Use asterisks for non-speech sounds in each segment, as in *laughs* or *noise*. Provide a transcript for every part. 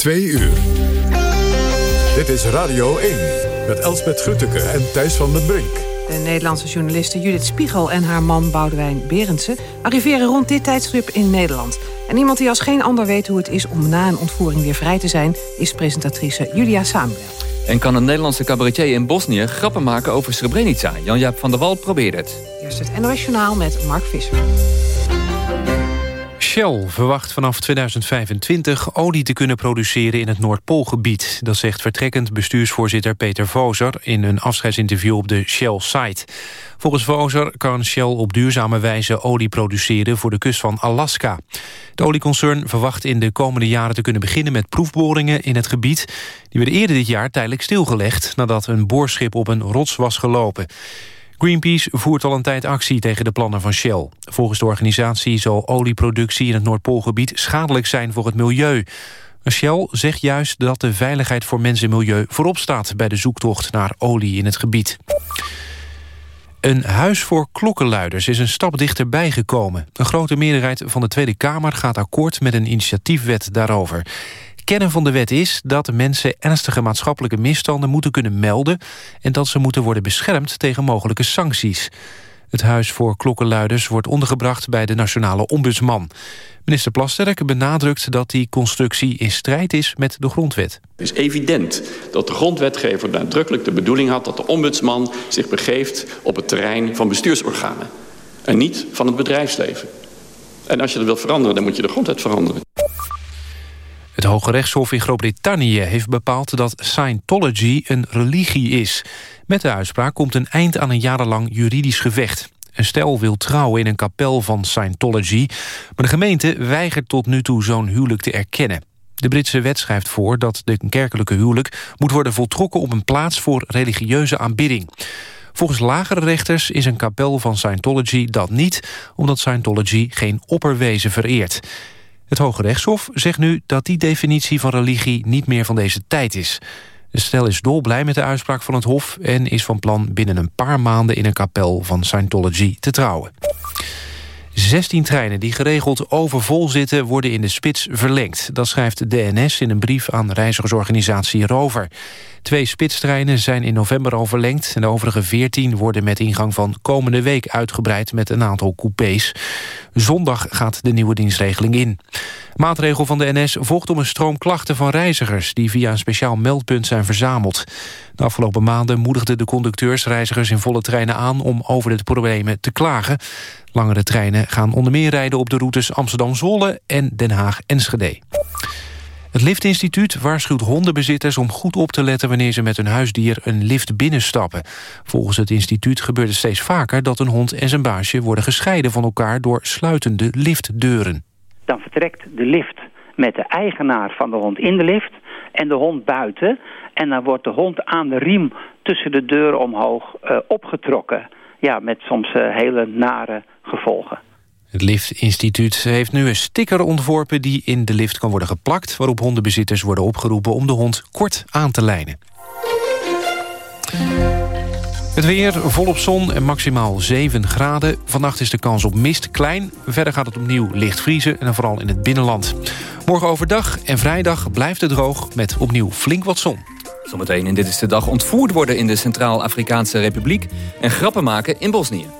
Twee uur. Dit is Radio 1 met Elsbeth Grutteke en Thijs van den Brink. De Nederlandse journaliste Judith Spiegel en haar man Boudewijn Berendsen... arriveren rond dit tijdstip in Nederland. En iemand die als geen ander weet hoe het is om na een ontvoering weer vrij te zijn... is presentatrice Julia Samuel. En kan een Nederlandse cabaretier in Bosnië grappen maken over Srebrenica? Jan-Jaap van der Wal probeert het. Eerst het NOS Journaal met Mark Visser. Shell verwacht vanaf 2025 olie te kunnen produceren in het Noordpoolgebied. Dat zegt vertrekkend bestuursvoorzitter Peter Vozer... in een afscheidsinterview op de Shell-site. Volgens Vozer kan Shell op duurzame wijze olie produceren... voor de kust van Alaska. Het olieconcern verwacht in de komende jaren te kunnen beginnen... met proefboringen in het gebied. Die werden eerder dit jaar tijdelijk stilgelegd... nadat een boorschip op een rots was gelopen. Greenpeace voert al een tijd actie tegen de plannen van Shell. Volgens de organisatie zal olieproductie in het Noordpoolgebied schadelijk zijn voor het milieu. Shell zegt juist dat de veiligheid voor mens en milieu voorop staat... bij de zoektocht naar olie in het gebied. Een huis voor klokkenluiders is een stap dichterbij gekomen. Een grote meerderheid van de Tweede Kamer gaat akkoord met een initiatiefwet daarover kern van de wet is dat mensen ernstige maatschappelijke misstanden moeten kunnen melden... en dat ze moeten worden beschermd tegen mogelijke sancties. Het Huis voor Klokkenluiders wordt ondergebracht bij de Nationale Ombudsman. Minister Plasterk benadrukt dat die constructie in strijd is met de grondwet. Het is evident dat de grondwetgever nadrukkelijk de bedoeling had... dat de ombudsman zich begeeft op het terrein van bestuursorganen... en niet van het bedrijfsleven. En als je dat wilt veranderen, dan moet je de grondwet veranderen. Het Hoge Rechtshof in Groot-Brittannië heeft bepaald dat Scientology een religie is. Met de uitspraak komt een eind aan een jarenlang juridisch gevecht. Een stel wil trouwen in een kapel van Scientology... maar de gemeente weigert tot nu toe zo'n huwelijk te erkennen. De Britse wet schrijft voor dat de kerkelijke huwelijk... moet worden voltrokken op een plaats voor religieuze aanbidding. Volgens lagere rechters is een kapel van Scientology dat niet... omdat Scientology geen opperwezen vereert. Het Hoge Rechtshof zegt nu dat die definitie van religie niet meer van deze tijd is. De stel is dolblij met de uitspraak van het Hof... en is van plan binnen een paar maanden in een kapel van Scientology te trouwen. 16 treinen die geregeld overvol zitten worden in de spits verlengd. Dat schrijft de DNS in een brief aan reizigersorganisatie Rover. Twee spitstreinen zijn in november al verlengd... en de overige 14 worden met ingang van komende week uitgebreid... met een aantal coupés. Zondag gaat de nieuwe dienstregeling in. Maatregel van de NS volgt om een stroom klachten van reizigers... die via een speciaal meldpunt zijn verzameld. De afgelopen maanden moedigden de conducteurs reizigers in volle treinen aan... om over de problemen te klagen. Langere treinen gaan onder meer rijden op de routes Amsterdam-Zwolle en Den Haag-Enschede. Het Liftinstituut waarschuwt hondenbezitters om goed op te letten... wanneer ze met hun huisdier een lift binnenstappen. Volgens het instituut gebeurt het steeds vaker... dat een hond en zijn baasje worden gescheiden van elkaar... door sluitende liftdeuren. Dan vertrekt de lift met de eigenaar van de hond in de lift... en de hond buiten. En dan wordt de hond aan de riem tussen de deuren omhoog uh, opgetrokken. Ja, met soms uh, hele nare gevolgen. Het Liftinstituut heeft nu een sticker ontworpen die in de lift kan worden geplakt... waarop hondenbezitters worden opgeroepen om de hond kort aan te lijnen. Het weer volop zon en maximaal 7 graden. Vannacht is de kans op mist klein. Verder gaat het opnieuw licht vriezen en vooral in het binnenland. Morgen overdag en vrijdag blijft het droog met opnieuw flink wat zon. Zometeen in Dit is de Dag ontvoerd worden in de Centraal-Afrikaanse Republiek... en grappen maken in Bosnië.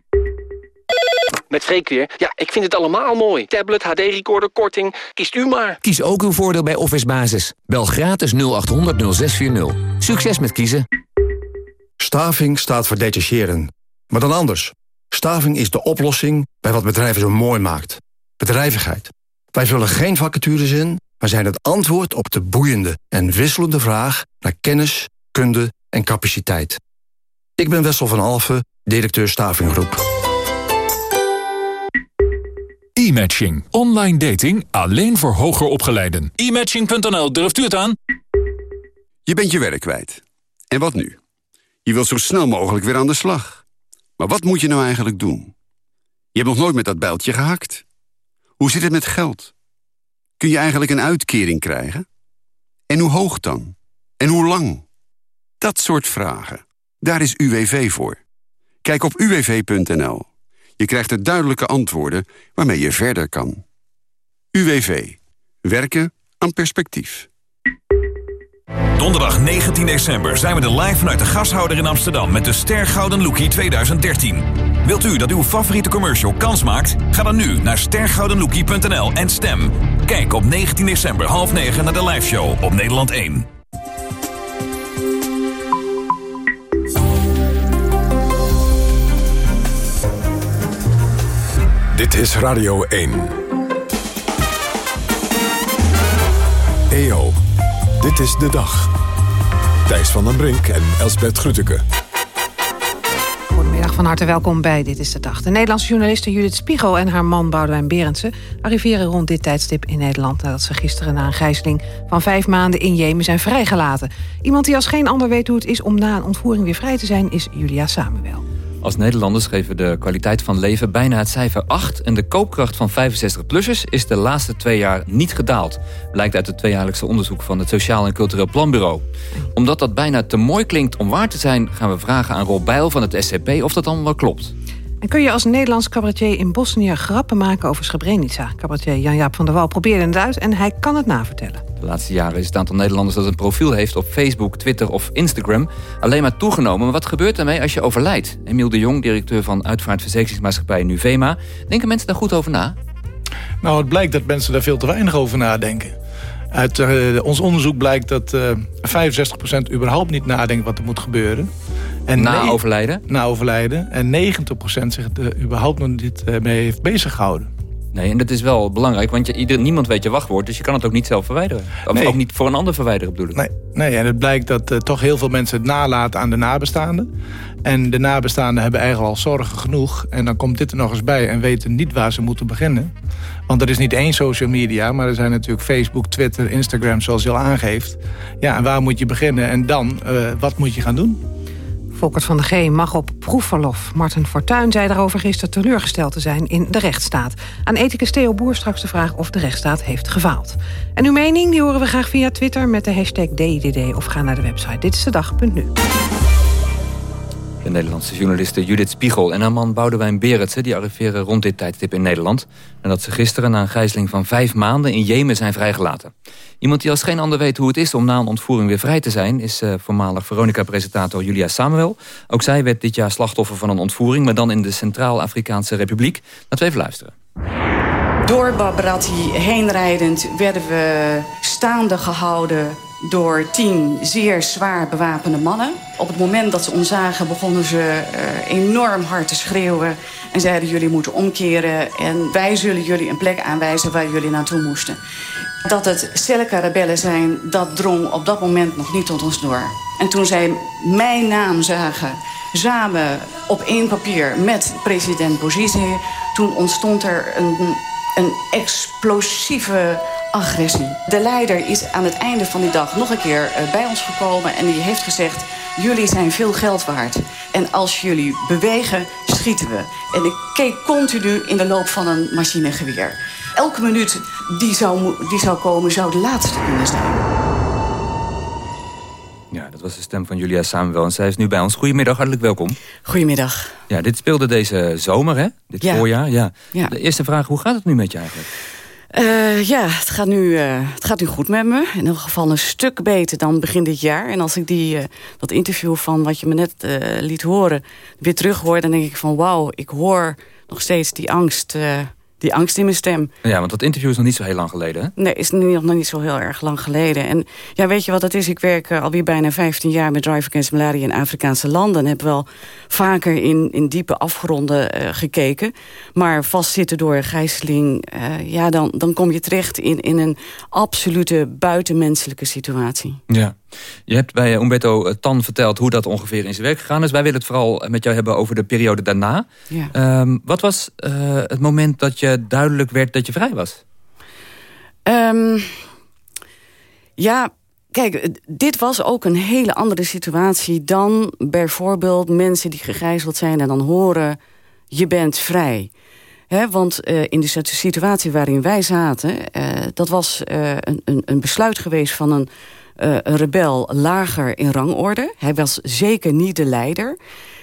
Met Freek weer. Ja, ik vind het allemaal mooi. Tablet, HD-recorder, korting. Kiest u maar. Kies ook uw voordeel bij Office Basis. Bel gratis 0800 0640. Succes met kiezen. Staving staat voor detacheren. Maar dan anders. Staving is de oplossing bij wat bedrijven zo mooi maakt. Bedrijvigheid. Wij vullen geen vacatures in, maar zijn het antwoord op de boeiende en wisselende vraag naar kennis, kunde en capaciteit. Ik ben Wessel van Alfen, directeur Stavinggroep. E-matching. Online dating alleen voor hoger opgeleiden. E-matching.nl, durft u het aan? Je bent je werk kwijt. En wat nu? Je wilt zo snel mogelijk weer aan de slag. Maar wat moet je nou eigenlijk doen? Je hebt nog nooit met dat bijltje gehakt. Hoe zit het met geld? Kun je eigenlijk een uitkering krijgen? En hoe hoog dan? En hoe lang? Dat soort vragen. Daar is UWV voor. Kijk op uwv.nl. Je krijgt er duidelijke antwoorden waarmee je verder kan. UWV. Werken aan perspectief. Donderdag 19 december zijn we er live vanuit de gashouder in Amsterdam... met de Ster Gouden Lookie 2013. Wilt u dat uw favoriete commercial kans maakt? Ga dan nu naar stergoudenlookie.nl en stem. Kijk op 19 december half 9 naar de liveshow op Nederland 1. Dit is Radio 1. EO, dit is de dag. Thijs van den Brink en Elsbert Grütke. Goedemiddag, van harte welkom bij Dit is de Dag. De Nederlandse journaliste Judith Spiegel en haar man Boudewijn Berendsen... arriveren rond dit tijdstip in Nederland... nadat ze gisteren na een gijzeling van vijf maanden in Jemen zijn vrijgelaten. Iemand die als geen ander weet hoe het is om na een ontvoering weer vrij te zijn... is Julia Samuel. Als Nederlanders geven de kwaliteit van leven bijna het cijfer 8... en de koopkracht van 65-plussers is de laatste twee jaar niet gedaald. Blijkt uit het tweejaarlijkse onderzoek van het Sociaal en Cultureel Planbureau. Omdat dat bijna te mooi klinkt om waar te zijn... gaan we vragen aan Rob Bijl van het SCP of dat wel klopt. En kun je als Nederlands cabaretier in Bosnië grappen maken over Srebrenica? Cabaretier Jan-Jaap van der Wal probeerde het uit en hij kan het navertellen. De laatste jaren is het aantal Nederlanders dat een profiel heeft op Facebook, Twitter of Instagram alleen maar toegenomen. Maar wat gebeurt ermee als je overlijdt? Emiel de Jong, directeur van uitvaartverzekeringsmaatschappij Nuvema. Denken mensen daar goed over na? Nou, het blijkt dat mensen daar veel te weinig over nadenken. Uit uh, ons onderzoek blijkt dat uh, 65% überhaupt niet nadenkt wat er moet gebeuren. En na overlijden? Na overlijden. En 90% zich er überhaupt nog niet uh, mee heeft bezig gehouden. Nee, en dat is wel belangrijk, want je, ieder, niemand weet je wachtwoord... dus je kan het ook niet zelf verwijderen. Of Nee. ook niet voor een ander verwijderen, bedoel ik. Nee, nee en het blijkt dat eh, toch heel veel mensen het nalaten aan de nabestaanden. En de nabestaanden hebben eigenlijk al zorgen genoeg. En dan komt dit er nog eens bij en weten niet waar ze moeten beginnen. Want er is niet één social media, maar er zijn natuurlijk Facebook, Twitter, Instagram, zoals je al aangeeft. Ja, en waar moet je beginnen? En dan, eh, wat moet je gaan doen? Volkert van de G mag op proefverlof. Martin Fortuyn zei daarover gisteren teleurgesteld te zijn in de rechtsstaat. Aan ethicus Theo Boer straks de vraag of de rechtsstaat heeft gefaald. En uw mening die horen we graag via Twitter met de hashtag DIDD... of ga naar de website ditstedag.nu. De Nederlandse journaliste Judith Spiegel en haar man Boudewijn Berendsen... die arriveren rond dit tijdstip in Nederland... nadat ze gisteren na een gijzeling van vijf maanden in Jemen zijn vrijgelaten. Iemand die als geen ander weet hoe het is om na een ontvoering weer vrij te zijn... is uh, voormalig Veronica-presentator Julia Samuel. Ook zij werd dit jaar slachtoffer van een ontvoering... maar dan in de Centraal-Afrikaanse Republiek. Laten we even luisteren. Door Babrati heenrijdend werden we staande gehouden door tien zeer zwaar bewapende mannen. Op het moment dat ze ons zagen begonnen ze uh, enorm hard te schreeuwen... en zeiden jullie moeten omkeren en wij zullen jullie een plek aanwijzen waar jullie naartoe moesten. Dat het Seleka-rebellen zijn, dat drong op dat moment nog niet tot ons door. En toen zij mijn naam zagen, samen op één papier met president Bouzizi... toen ontstond er een, een explosieve agressie. De leider is aan het einde van die dag nog een keer uh, bij ons gekomen... en die heeft gezegd, jullie zijn veel geld waard. En als jullie bewegen, schieten we. En ik keek continu in de loop van een machinegeweer. Elke minuut die zou, die zou komen, zou de laatste kunnen zijn. Ja, dat was de stem van Julia Samuel en zij is nu bij ons. Goedemiddag, hartelijk welkom. Goedemiddag. Ja, dit speelde deze zomer, hè? Dit ja. voorjaar, ja. ja. De eerste vraag, hoe gaat het nu met je eigenlijk? Uh, ja, het gaat, nu, uh, het gaat nu goed met me. In ieder geval een stuk beter dan begin dit jaar. En als ik die, uh, dat interview van wat je me net liet horen... weer terug hoor, dan denk ik van wauw, ik hoor nog steeds die angst die angst in mijn stem. Ja, want dat interview is nog niet zo heel lang geleden, hè? Nee, is nog niet zo heel erg lang geleden. En ja, weet je wat het is? Ik werk uh, alweer bijna 15 jaar met Drive Against Malaria in Afrikaanse landen. En heb wel vaker in, in diepe afgronden uh, gekeken. Maar vastzitten door gijzeling, uh, ja, dan, dan kom je terecht in, in een absolute buitenmenselijke situatie. Ja. Je hebt bij Umberto Tan verteld hoe dat ongeveer in zijn werk gegaan is. Wij willen het vooral met jou hebben over de periode daarna. Ja. Um, wat was het moment dat je duidelijk werd dat je vrij was? Um, ja, kijk, dit was ook een hele andere situatie... dan bijvoorbeeld mensen die gegijzeld zijn en dan horen... je bent vrij. He, want uh, in de situatie waarin wij zaten... Uh, dat was uh, een, een, besluit geweest van een, een rebel lager in rangorde. Hij was zeker niet de leider...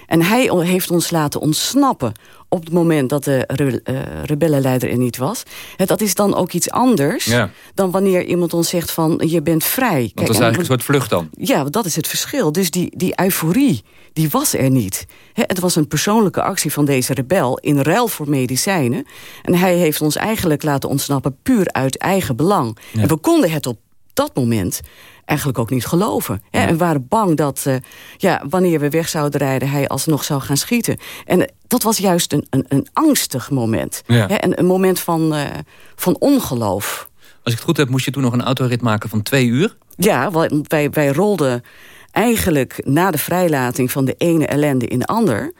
En hij heeft ons laten ontsnappen op het moment dat de re uh, rebellenleider er niet was. Dat is dan ook iets anders ja. dan wanneer iemand ons zegt van je bent vrij. Want dat is eigenlijk een soort vlucht dan. Ja, dat is het verschil. Dus die, die euforie, die was er niet. He, het was een persoonlijke actie van deze rebel in ruil voor medicijnen. En hij heeft ons eigenlijk laten ontsnappen puur uit eigen belang. Ja. En we konden het op dat moment eigenlijk ook niet geloven. Hè? En waren bang dat uh, ja, wanneer we weg zouden rijden... hij alsnog zou gaan schieten. En uh, dat was juist een, een, een angstig moment. Ja. Hè? Een, een moment van, uh, van ongeloof. Als ik het goed heb, moest je toen nog een autorit maken van twee uur? Ja, wij, wij rolden eigenlijk na de vrijlating... van de ene ellende in de ander...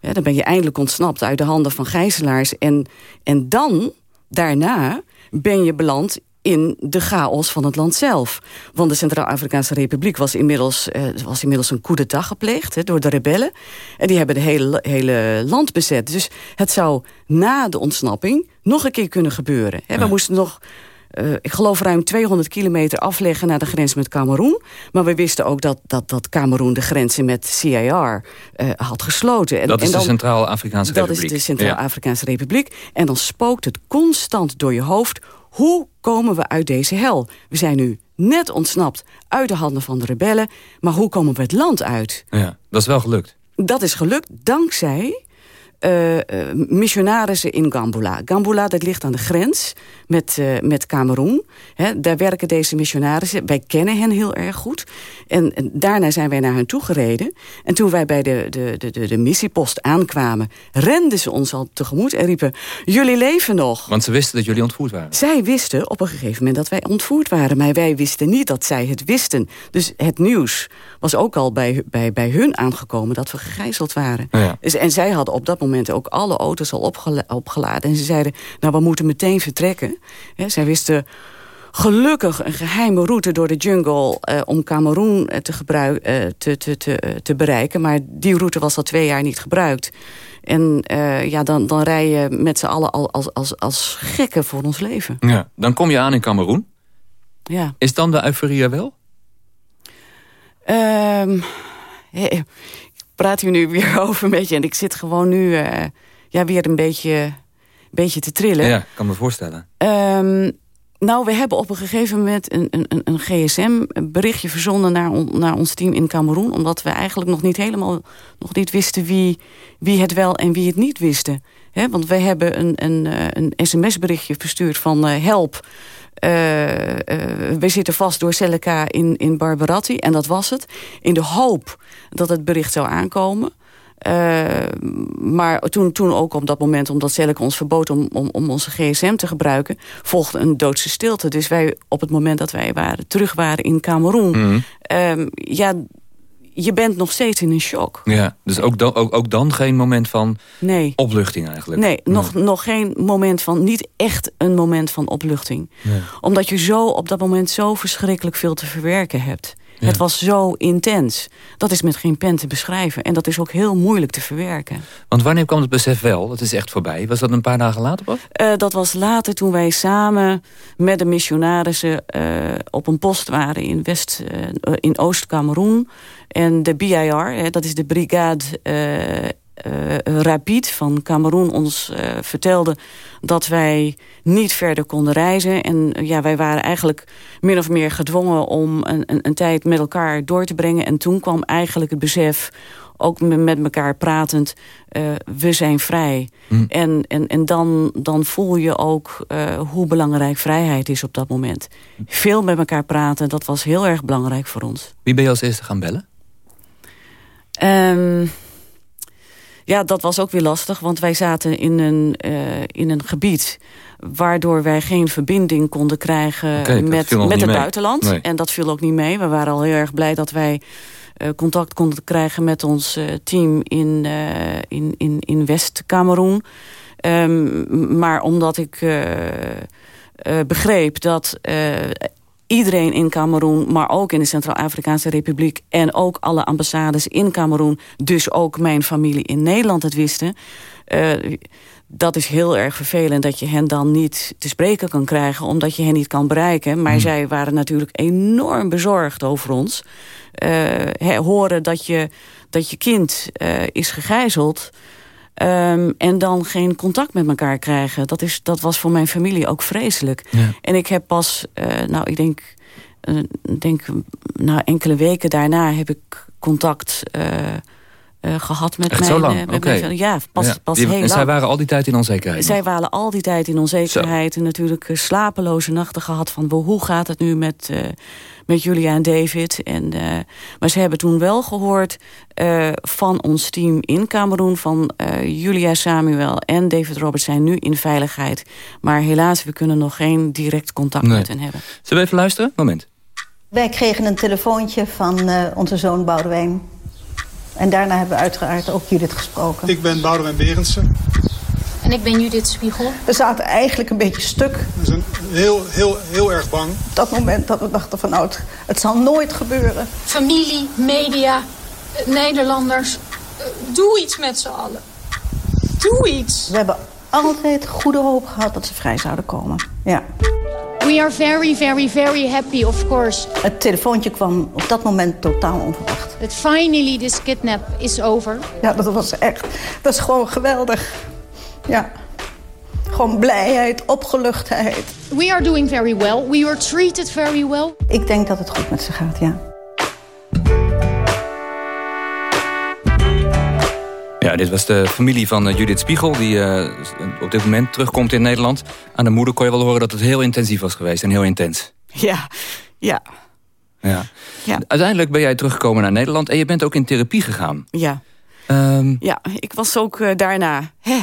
Ja, dan ben je eindelijk ontsnapt uit de handen van gijzelaars. En, en dan, daarna, ben je beland in de chaos van het land zelf. Want de Centraal-Afrikaanse Republiek was inmiddels, uh, was inmiddels een coup d'etat gepleegd hè, door de rebellen. En die hebben de hele, hele land bezet. Dus het zou na de ontsnapping nog een keer kunnen gebeuren. Hè. We Ja. moesten nog... Uh, ik geloof ruim 200 kilometer afleggen naar de grens met Cameroen. Maar we wisten ook dat, dat, dat Cameroen de grenzen met CAR uh, had gesloten. En, dat is en dan, de Centraal-Afrikaanse dat Republiek. is de Centraal-Afrikaanse Republiek. En dan spookt het constant door je hoofd. Hoe komen we uit deze hel? We zijn nu net ontsnapt uit de handen van de rebellen. Maar hoe komen we het land uit? Ja, dat is wel gelukt. Dat is gelukt dankzij uh, missionarissen in Gambula. Gambula, dat ligt aan de grens met, uh, met Cameroen. He, daar werken deze missionarissen. Wij kennen hen heel erg goed. En, en, daarna zijn wij naar hen toegereden. En toen wij bij de, de, de, de, de missiepost aankwamen... renden ze ons al tegemoet en riepen... jullie leven nog. Want ze wisten dat jullie ontvoerd waren. Zij wisten op een gegeven moment dat wij ontvoerd waren. Maar wij wisten niet dat zij het wisten. Dus het nieuws was ook al bij, bij, bij hun aangekomen... dat we gegijzeld waren. Ja. Dus, en zij hadden op dat moment ook alle auto's al opgela opgeladen. En ze zeiden, nou, we moeten meteen vertrekken. He, zij wisten gelukkig een geheime route door de jungle... Uh, om Cameroen te, uh, te, te, te, te bereiken. Maar die route was al twee jaar niet gebruikt. En uh, ja, dan, dan rij je met z'n allen als, als, als gekken voor ons leven. Ja, dan kom je aan in Cameroen. Ja. Is dan de euforie er wel? Um, praat hier nu weer *laughs* over een beetje. En ik zit gewoon nu uh, ja, weer een beetje, beetje te trillen. Ja, ik kan me voorstellen. Um, nou, we hebben op een gegeven moment een, een, een gsm-berichtje verzonden naar, naar ons team in Cameroen. Omdat we eigenlijk nog niet helemaal nog niet wisten wie, wie het wel en wie het niet wisten. Want wij hebben een, een, een sms-berichtje verstuurd van uh, help. Uh, we zitten vast door Seleka in, in Barbarati. En dat was het. In de hoop dat het bericht zou aankomen. Uh, maar toen, toen ook op dat moment, omdat Seleka ons verbood om, om, om onze gsm te gebruiken, volgde een doodse stilte. Dus wij, op het moment dat wij waren, terug waren in Cameroen, mm. uh, ja, je bent nog steeds in een shock. Ja, dus ook dan, ook, ook dan geen moment van nee. opluchting eigenlijk? Nee, nee, Nog, nog geen moment van, niet echt een moment van opluchting. Nee. Omdat je zo op dat moment zo verschrikkelijk veel te verwerken hebt. Ja. Het was zo intens. Dat is met geen pen te beschrijven. En dat is ook heel moeilijk te verwerken. Want wanneer kwam het besef wel? Dat is echt voorbij. Was dat een paar dagen later pas? Uh, dat was later toen wij samen met de missionarissen... Uh, op een post waren in, West, uh, in Oost-Cameroen. En de BIR, hè, dat is de Brigade... Uh, Rapid van Cameroen ons uh, vertelde dat wij niet verder konden reizen. En uh, ja, wij waren eigenlijk min of meer gedwongen om een, een, een, tijd met elkaar door te brengen. En toen kwam eigenlijk het besef ook met elkaar pratend, we zijn vrij. Hm. En, en, en dan, dan voel je ook hoe belangrijk vrijheid is op dat moment. Veel met elkaar praten, dat was heel erg belangrijk voor ons. Wie ben je als eerste gaan bellen? Um, ja, dat was ook weer lastig, want wij zaten in een, uh, in een gebied... waardoor wij geen verbinding konden krijgen met, met het buitenland. En dat viel ook niet mee. We waren al heel erg blij dat wij uh, contact konden krijgen... met ons uh, team in, in, in, in West-Cameroen. Um, maar omdat ik begreep dat iedereen in Cameroen, maar ook in de Centraal-Afrikaanse Republiek... en ook alle ambassades in Cameroen, dus ook mijn familie in Nederland het wisten... Uh, dat is heel erg vervelend dat je hen dan niet te spreken kan krijgen... omdat je hen niet kan bereiken. Maar hmm. zij waren natuurlijk enorm bezorgd over ons. Uh, horen dat je, dat je kind uh, is gegijzeld... Um, en dan geen contact met elkaar krijgen. Dat, is, dat was voor mijn familie ook vreselijk. Ja. En ik heb pas, uh, nou ik denk, uh, denk na enkele weken daarna heb ik contact uh, gehad met Echt mijn... zo lang? met okay. mijn, ja, pas, ja. pas Die, heel en lang. zij waren al die tijd in onzekerheid? Zij waren al die tijd in onzekerheid. Zo. En natuurlijk slapeloze nachten gehad van... hoe gaat het nu met met Julia en David. En, uh, maar ze hebben toen wel gehoord uh, van ons team in Cameroen... van uh, Julia Samuel en David Roberts zijn nu in veiligheid. Maar helaas, we kunnen nog geen direct contact nee. met hen hebben. Zullen we even luisteren? Moment. Wij kregen een telefoontje van onze zoon Boudewijn. En daarna hebben we uiteraard ook Judith gesproken. Ik ben Boudewijn Berendsen. En ik ben Judith Spiegel. We zaten eigenlijk een beetje stuk. We zijn heel, heel, heel erg bang. Op dat moment dat we dachten van nou, het, het zal nooit gebeuren. Familie, media, Nederlanders, doe iets met z'n allen. Doe iets. We hebben altijd goede hoop gehad dat ze vrij zouden komen. Ja. We are very, very, very happy, of course. Het telefoontje kwam op dat moment totaal onverwacht. That finally this kidnap is over. Ja, dat was echt, dat is gewoon geweldig. Ja. Gewoon blijheid, opgeluchtheid. We are doing very well. We were treated very well. Ik denk dat het goed met ze gaat, ja. Ja, dit was de familie van uh, Judith Spiegel... die uh, op dit moment terugkomt in Nederland. Aan de moeder kon je wel horen dat het heel intensief was geweest en heel intens. Ja, ja. Ja. ja. Uiteindelijk ben jij teruggekomen naar Nederland... en je bent ook in therapie gegaan. Ja. Um, ja, ik was ook uh, daarna... Hè,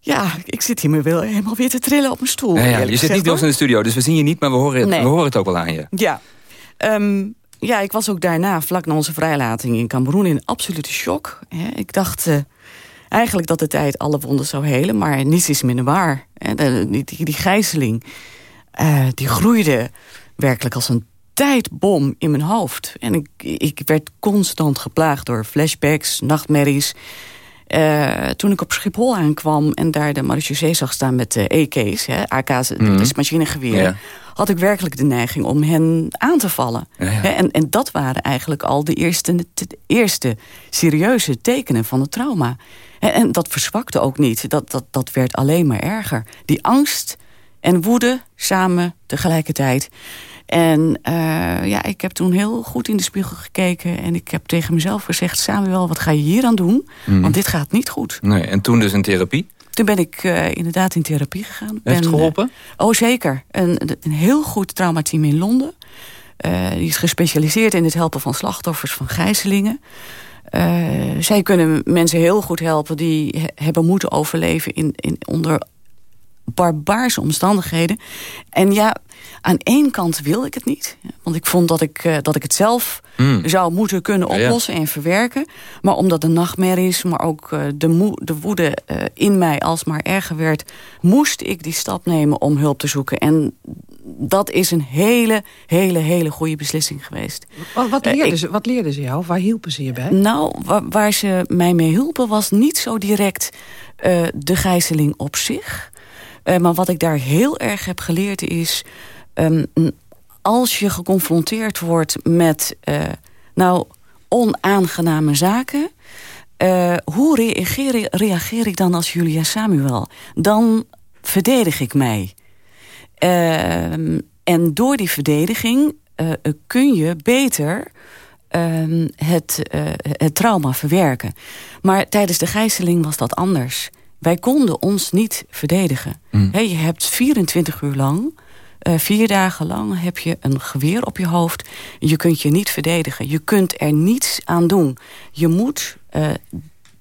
ja, ik zit hier wel helemaal weer te trillen op mijn stoel. Ja, ja, je zit niet bij ons in de studio, dus we zien je niet, maar we horen het, nee. we horen het ook wel aan je. Ja. Um, ja, ik was ook daarna, vlak na onze vrijlating in Cameroen, in absolute shock. Ik dacht uh, eigenlijk dat de tijd alle wonden zou helen, maar niets is minder waar. Die, die, gijzeling, uh, die groeide werkelijk als een tijdbom in mijn hoofd. En ik, ik werd constant geplaagd door flashbacks, nachtmerries. Uh, toen ik op Schiphol aankwam en daar de marechaussee zag staan met de EK's, AK's, mm. machinegeweren, ja. had ik werkelijk de neiging om hen aan te vallen. Ja, ja. En, en dat waren eigenlijk al de eerste, de eerste serieuze tekenen van het trauma. En, en dat verzwakte ook niet. Dat, dat, dat werd alleen maar erger. Die angst en woede samen tegelijkertijd. En uh, ja, ik heb toen heel goed in de spiegel gekeken... en ik heb tegen mezelf gezegd... Samuel, wat ga je hier aan doen? Mm. Want dit gaat niet goed. Nee, en toen dus in therapie? Toen ben ik uh, inderdaad in therapie gegaan. Heeft ben, het geholpen? Uh, oh, zeker. Een, een heel goed traumateam in Londen. Die is gespecialiseerd in het helpen van slachtoffers van gijzelingen. zij kunnen mensen heel goed helpen... die he hebben moeten overleven in, in, onder barbaarse omstandigheden. En ja, aan één kant wil ik het niet. Want ik vond dat ik, uh, dat ik het zelf mm. zou moeten kunnen oplossen ja, ja. en verwerken. Maar omdat de nachtmerries, maar ook uh, de, de, woede uh, in mij alsmaar erger werd... moest ik die stap nemen om hulp te zoeken. En dat is een hele, hele, hele goede beslissing geweest. Wat, wat, leerden, ik, ze, wat leerden ze jou? Waar hielpen ze je bij? Nou, waar, waar ze mij mee hielpen was niet zo direct de gijzeling op zich... Uh, maar wat ik daar heel erg heb geleerd is... Um, als je geconfronteerd wordt met uh, nou, onaangename zaken... Uh, hoe reageer, reageer, ik dan als Julia Samuel? Dan verdedig ik mij. en door die verdediging kun je beter ehm, het, het trauma verwerken. Maar tijdens de gijzeling was dat anders. Wij konden ons niet verdedigen. Mm. je hebt 24 uur lang, uh, vier dagen lang, heb je een geweer op je hoofd. Je kunt je niet verdedigen. Je kunt er niets aan doen. Je moet uh,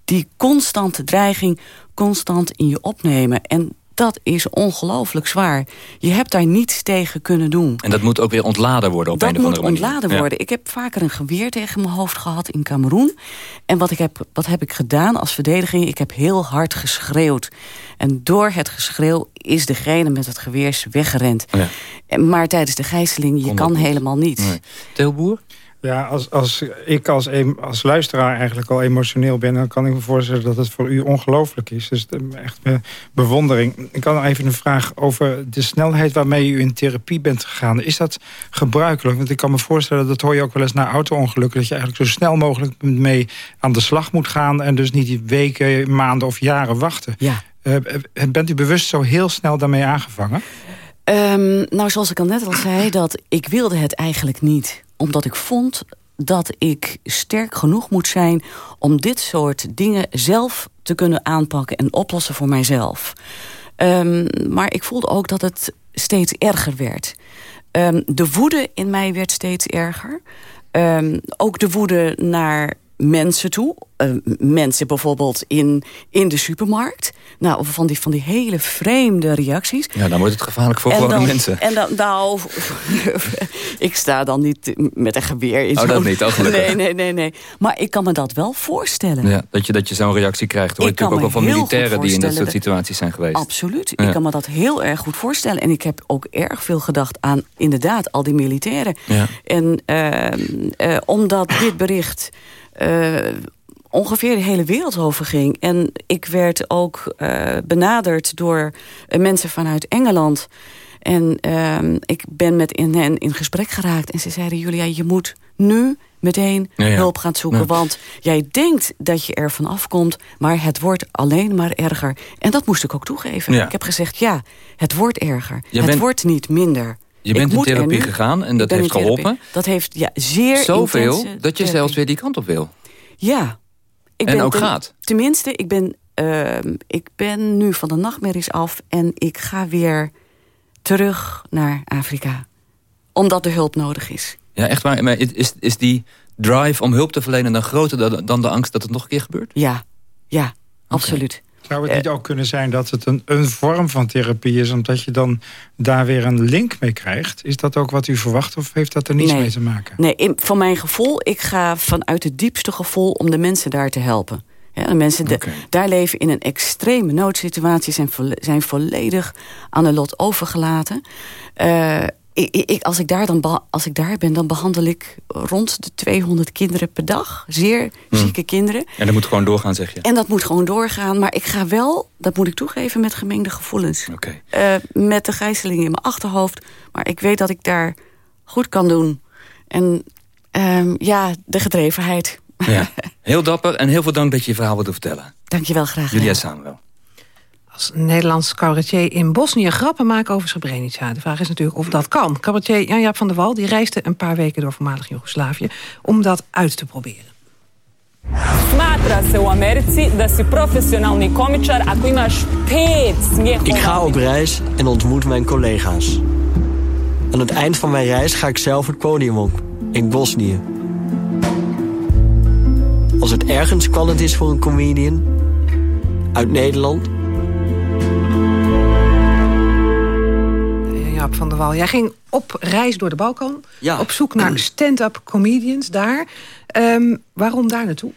die constante dreiging constant in je opnemen. En dat is ongelooflijk zwaar. Je hebt daar niets tegen kunnen doen. En dat moet ook weer ontladen worden op dat een of andere manier. Dat moet ontladen worden. Ik heb vaker een geweer tegen mijn hoofd gehad in Cameroen. En wat, ik heb, wat heb ik gedaan als verdediging? Ik heb heel hard geschreeuwd. En door het geschreeuw is degene met het geweer weggerend. Ja. Maar tijdens de gijzeling, je kan helemaal niet. Nee. Teelboer? Ja, als, als ik als, als luisteraar eigenlijk al emotioneel ben... dan kan ik me voorstellen dat het voor u ongelooflijk is. Dus eh, echt bewondering. Ik had even een vraag over de snelheid waarmee u in therapie bent gegaan. Is dat gebruikelijk? Want ik kan me voorstellen, dat hoor je ook wel eens na auto-ongelukken... dat je eigenlijk zo snel mogelijk mee aan de slag moet gaan... en dus niet weken, maanden of jaren wachten. Ja. Uh, bent u bewust zo heel snel daarmee aangevangen? Um, nou, zoals ik al net al zei, dat ik wilde het eigenlijk niet omdat ik vond dat ik sterk genoeg moet zijn... om dit soort dingen zelf te kunnen aanpakken en oplossen voor mijzelf. Um, maar ik voelde ook dat het steeds erger werd. Um, de woede in mij werd steeds erger. Um, ook de woede naar mensen toe. Uh, mensen bijvoorbeeld in, in de supermarkt. Nou, van die, van die hele vreemde reacties. Ja, dan wordt het gevaarlijk voor gewone mensen. En dan, nou, *laughs* ik sta dan niet met een geweer in Oh, dat niet, oh, Nee, nee, nee, nee. Maar ik kan me dat wel voorstellen. Ja, dat je, dat je zo'n reactie krijgt. Hoor ik natuurlijk ook wel van militairen die in dat soort situaties zijn geweest. Absoluut. Ik kan me dat heel erg goed voorstellen. En ik heb ook erg veel gedacht aan, inderdaad, al die militairen. Ja. En uh, uh, omdat dit bericht ongeveer de hele wereld over ging. En ik werd ook uh, benaderd door uh, mensen vanuit Engeland. En ik ben met hen in gesprek geraakt. En ze zeiden, Julia, je moet nu meteen ja, ja. hulp gaan zoeken. Ja. Want jij denkt dat je er vanaf komt, maar het wordt alleen maar erger. En dat moest ik ook toegeven. Ik heb gezegd, ja, het wordt erger. Het bent... wordt niet minder. Je bent in therapie gegaan en dat heeft geholpen. Dat heeft ja, zeer Zoveel dat je therapie. zelfs weer die kant op wil. Ja. Ik en ben ook ten, gaat. Tenminste, ik ben, uh, ik ben nu van de nachtmerries af... en ik ga weer terug naar Afrika. Omdat de hulp nodig is. Ja, echt waar. Maar is, is die drive om hulp te verlenen dan groter dan de angst dat het nog een keer gebeurt? Ja, ja, okay. absoluut. Zou het niet ook kunnen zijn dat het een, een vorm van therapie is... omdat je dan daar weer een link mee krijgt? Is dat ook wat u verwacht of heeft dat er niets nee. mee te maken? Nee, in, van mijn gevoel, ik ga vanuit het diepste gevoel... om de mensen daar te helpen. Ja, de mensen de, okay. daar leven in een extreme noodsituatie... zijn, vo zijn volledig aan het lot overgelaten. Uh, ik, ik, als, ik daar dan als ik daar ben, dan behandel ik rond de 200 kinderen per dag. Zeer hmm. zieke kinderen. En dat moet gewoon doorgaan, zeg je? En dat moet gewoon doorgaan. Maar ik ga wel, dat moet ik toegeven, met gemengde gevoelens. Okay. Uh, met de gijzeling in mijn achterhoofd. Maar ik weet dat ik daar goed kan doen. En um, ja, de gedrevenheid. Ja. *laughs* Heel dapper en heel veel dank dat je je verhaal wilde vertellen. Dank je wel, graag Julia Samuel als Nederlands cabaretier in Bosnië grappen maken over Srebrenica. De vraag is natuurlijk of dat kan. Cabaretier Jan-Jaap van der Wal die reisde een paar weken door voormalig Joegoslavië... om dat uit te proberen. Ik ga op reis en ontmoet mijn collega's. Aan het eind van mijn reis ga ik zelf het podium op, in Bosnië. Als het ergens spannend is voor een comedian... uit Nederland Jaap van der Wal. Jij ging op reis door de Balkan. Ja. Op zoek naar *clears throat* stand-up comedians daar. Um, waarom daar naartoe?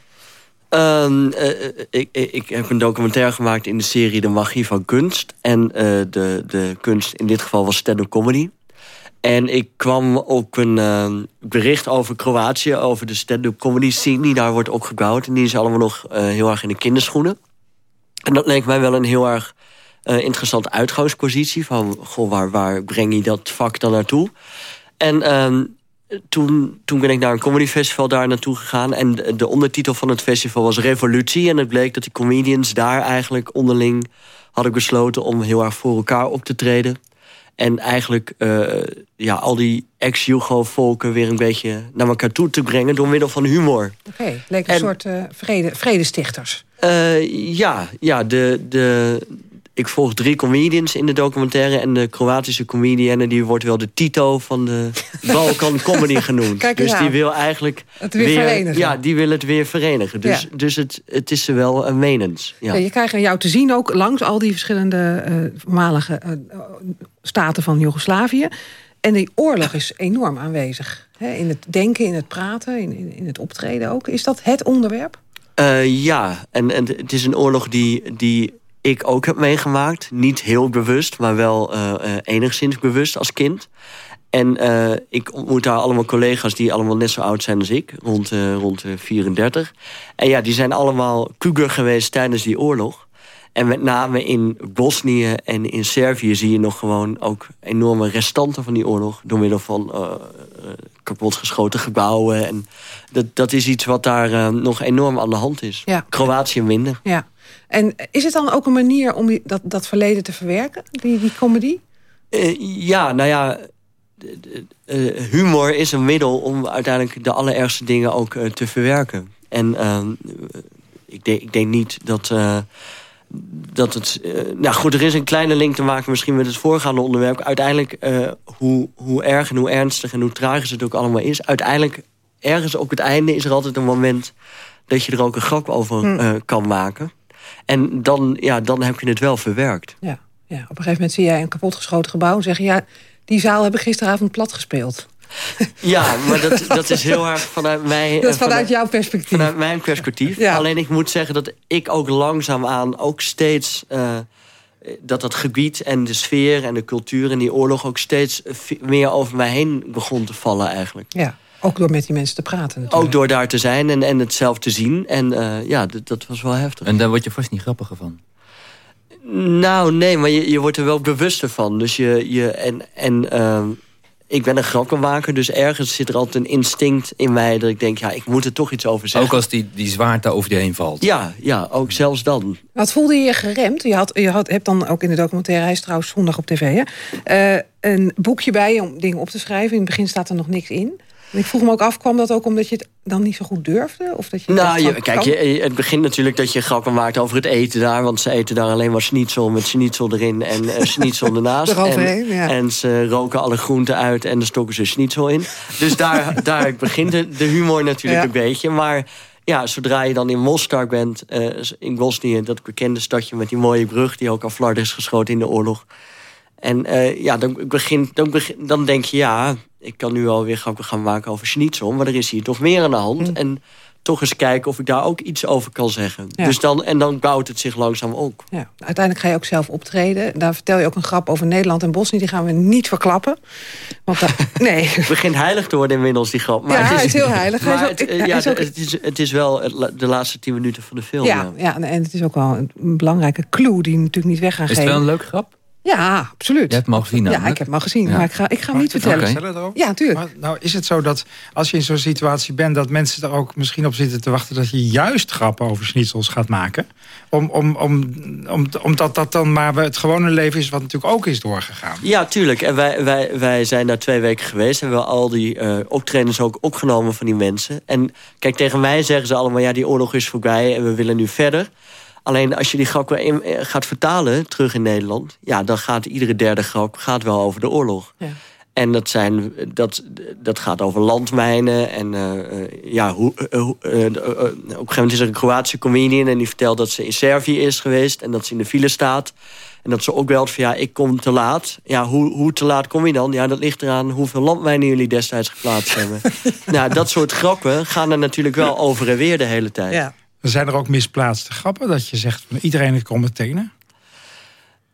Um, uh, ik, ik, heb een documentaire gemaakt in de serie De Magie van Kunst. En uh, de, de kunst in dit geval was stand-up comedy. En ik kwam op een uh, bericht over Kroatië, over de stand-up comedy scene die daar wordt opgebouwd. En die is allemaal nog heel erg in de kinderschoenen. En dat leek mij wel een heel erg uh, interessante uitgangspositie. Van, goh, waar, waar breng je dat vak dan naartoe? En um, toen, toen ben ik naar een comedyfestival daar naartoe gegaan. En de, de, ondertitel van het festival was Revolutie. En het bleek dat die comedians daar eigenlijk onderling hadden besloten... om heel erg voor elkaar op te treden. En eigenlijk uh, ja, al die ex-Jugo-volken weer een beetje naar elkaar toe te brengen... door middel van humor. Oké, okay, leek een soort uh, vrede, vredestichters. Uh, ja, ja de, de, ik volg drie comedians in de documentaire... en de Kroatische comedian die wordt wel de Tito van de *laughs* Balkan Comedy genoemd. Kijk dus aan. die wil eigenlijk... Het weer, verenigen. Ja, die wil het weer verenigen. Dus, Ja. dus het, het is wel een menens. Ja. Ja, je krijgt jou te zien ook langs al die verschillende eh, voormalige eh, staten van Joegoslavië. En die oorlog is enorm aanwezig. In het denken, in het praten, in, in, in het optreden ook. Is dat het onderwerp? Eh, ja, en, en het is een oorlog die, die ik ook heb meegemaakt. Niet heel bewust, maar wel eh, eh, enigszins bewust als kind. En eh, ik ontmoet daar allemaal collega's die allemaal net zo oud zijn als ik. Rond, rond eh, 34. En ja, die zijn allemaal kuger geweest tijdens die oorlog. En met name in Bosnië en in Servië zie je nog gewoon ook enorme restanten van die oorlog. Door middel van kapotgeschoten gebouwen. En dat, dat is iets wat daar nog enorm aan de hand is. Ja. Kroatië minder. Ja. En is het dan ook een manier om die, dat, dat verleden te verwerken, die, die comedy? Eh, ja, nou ja, eh, humor is een middel om uiteindelijk de allerergste dingen ook eh, te verwerken. En ehm, ik, denk, ik denk niet dat, dat het... nou goed, er is een kleine link te maken misschien met het voorgaande onderwerp. Uiteindelijk, hoe, hoe erg en hoe ernstig en hoe tragisch het ook allemaal is... uiteindelijk, ergens op het einde is er altijd een moment... dat je er ook een grap over eh, kan maken. En dan, ja, dan heb je het wel verwerkt. Ja, ja. Op een gegeven moment zie jij een kapotgeschoten gebouw en zeg je... ja, die zaal heb ik gisteravond plat gespeeld. *laughs* Ja, maar dat, dat is heel erg vanuit mij. Dat is eh, vanuit jouw perspectief. Vanuit mijn perspectief. Alleen ik moet zeggen dat ik ook langzaamaan ook steeds... eh, dat dat gebied en de sfeer en de cultuur en die oorlog... ook steeds meer over mij heen begon te vallen eigenlijk. Ja, ook door met die mensen te praten natuurlijk. Ook door daar te zijn en, en het zelf te zien. En eh, ja, dat, dat was wel heftig. En daar word je vast niet grappiger van. Nou, nee, maar je, je wordt er wel bewuster van. Dus je, je en, en ehm, ik ben een grappenmaker, dus ergens zit er altijd een instinct in mij dat ik denk, ja, ik moet er toch iets over zeggen. Ook als die, die zwaarte over je heen valt. Ja, ja, ook zelfs dan. Wat voelde je je geremd? Je, had, je had, hebt dan ook in de documentaire, hij is trouwens zondag op tv... Hè, eh, een boekje bij je om dingen op te schrijven. In het begin staat er nog niks in. En ik vroeg me ook af, kwam dat ook omdat je het dan niet zo goed durfde? Of dat je Nou, je, kijk, je, het begint natuurlijk dat je grappen maakt over het eten daar. Want ze eten daar alleen maar schnitzel met schnitzel erin en uh, schnitzel ernaast. *laughs* En, ja. en ze roken alle groenten uit en er stokken ze schnitzel in. Dus daar, *laughs* daar begint de, de humor natuurlijk Ja. een beetje. Maar ja, zodra je dan in Mostar bent, eh, in Bosnië... dat bekende stadje met die mooie brug die ook al flard is geschoten in de oorlog... En eh, ja, dan, begint, dan, begin, dan denk je, ja, ik kan nu alweer grappen gaan maken over schnitzel. Maar er is hier toch meer aan de hand. En toch eens kijken of ik daar ook iets over kan zeggen. Ja. Dus dan, en dan bouwt het zich langzaam op. Ja, uiteindelijk ga je ook zelf optreden. Daar vertel je ook een grap over Nederland en Bosnië. Die gaan we niet verklappen. Want daar- *laughs* nee. Het begint heilig te worden inmiddels, die grap. Ja, hij is heel heilig. Maar ook- het, eh, hij ja, is ook- het, is, het is wel het de laatste tien minuten van de film. Ja, ja, en het is ook wel een belangrijke clue die natuurlijk niet weg gaan Is het wel een leuke grap? Ja, absoluut. Je hebt hem al gezien Ja, ik heb hem al gezien, Ja. maar ik ga, ik ga hem niet vertellen. Ja, natuurlijk. Maar nou is het zo dat als je in zo'n situatie bent... dat mensen er ook misschien op zitten te wachten... dat je juist grappen over schnitzels gaat maken? Om, om, om, om, omdat dat dan maar het gewone leven is... wat natuurlijk ook is doorgegaan. Ja, tuurlijk. En wij, wij, wij zijn daar twee weken geweest. Hebben we al die eh optredens ook opgenomen van die mensen. En kijk, tegen mij zeggen ze allemaal... ja, die oorlog is voorbij en we willen nu verder. Alleen als je die grap in- eh, gaat vertalen terug in Nederland... ja, dan gaat iedere derde grap gaat wel over de oorlog. Ja. En dat, zijn, dat, dat gaat over landmijnen. En eh, eh, ja, hoe, op een gegeven moment is er een Kroatische comedian... en die vertelt dat ze in Servië is geweest en dat ze in de file staat. En dat ze ook belt van ja, ik kom te laat. Ja, hoe, hoe te laat kom je dan? Ja, dat ligt eraan hoeveel landmijnen jullie destijds geplaatst hebben. *laughs* nou, dat soort grappen gaan er natuurlijk wel over en weer de hele tijd. Ja. Zijn er ook misplaatste grappen? Dat je zegt, iedereen het komt tenen?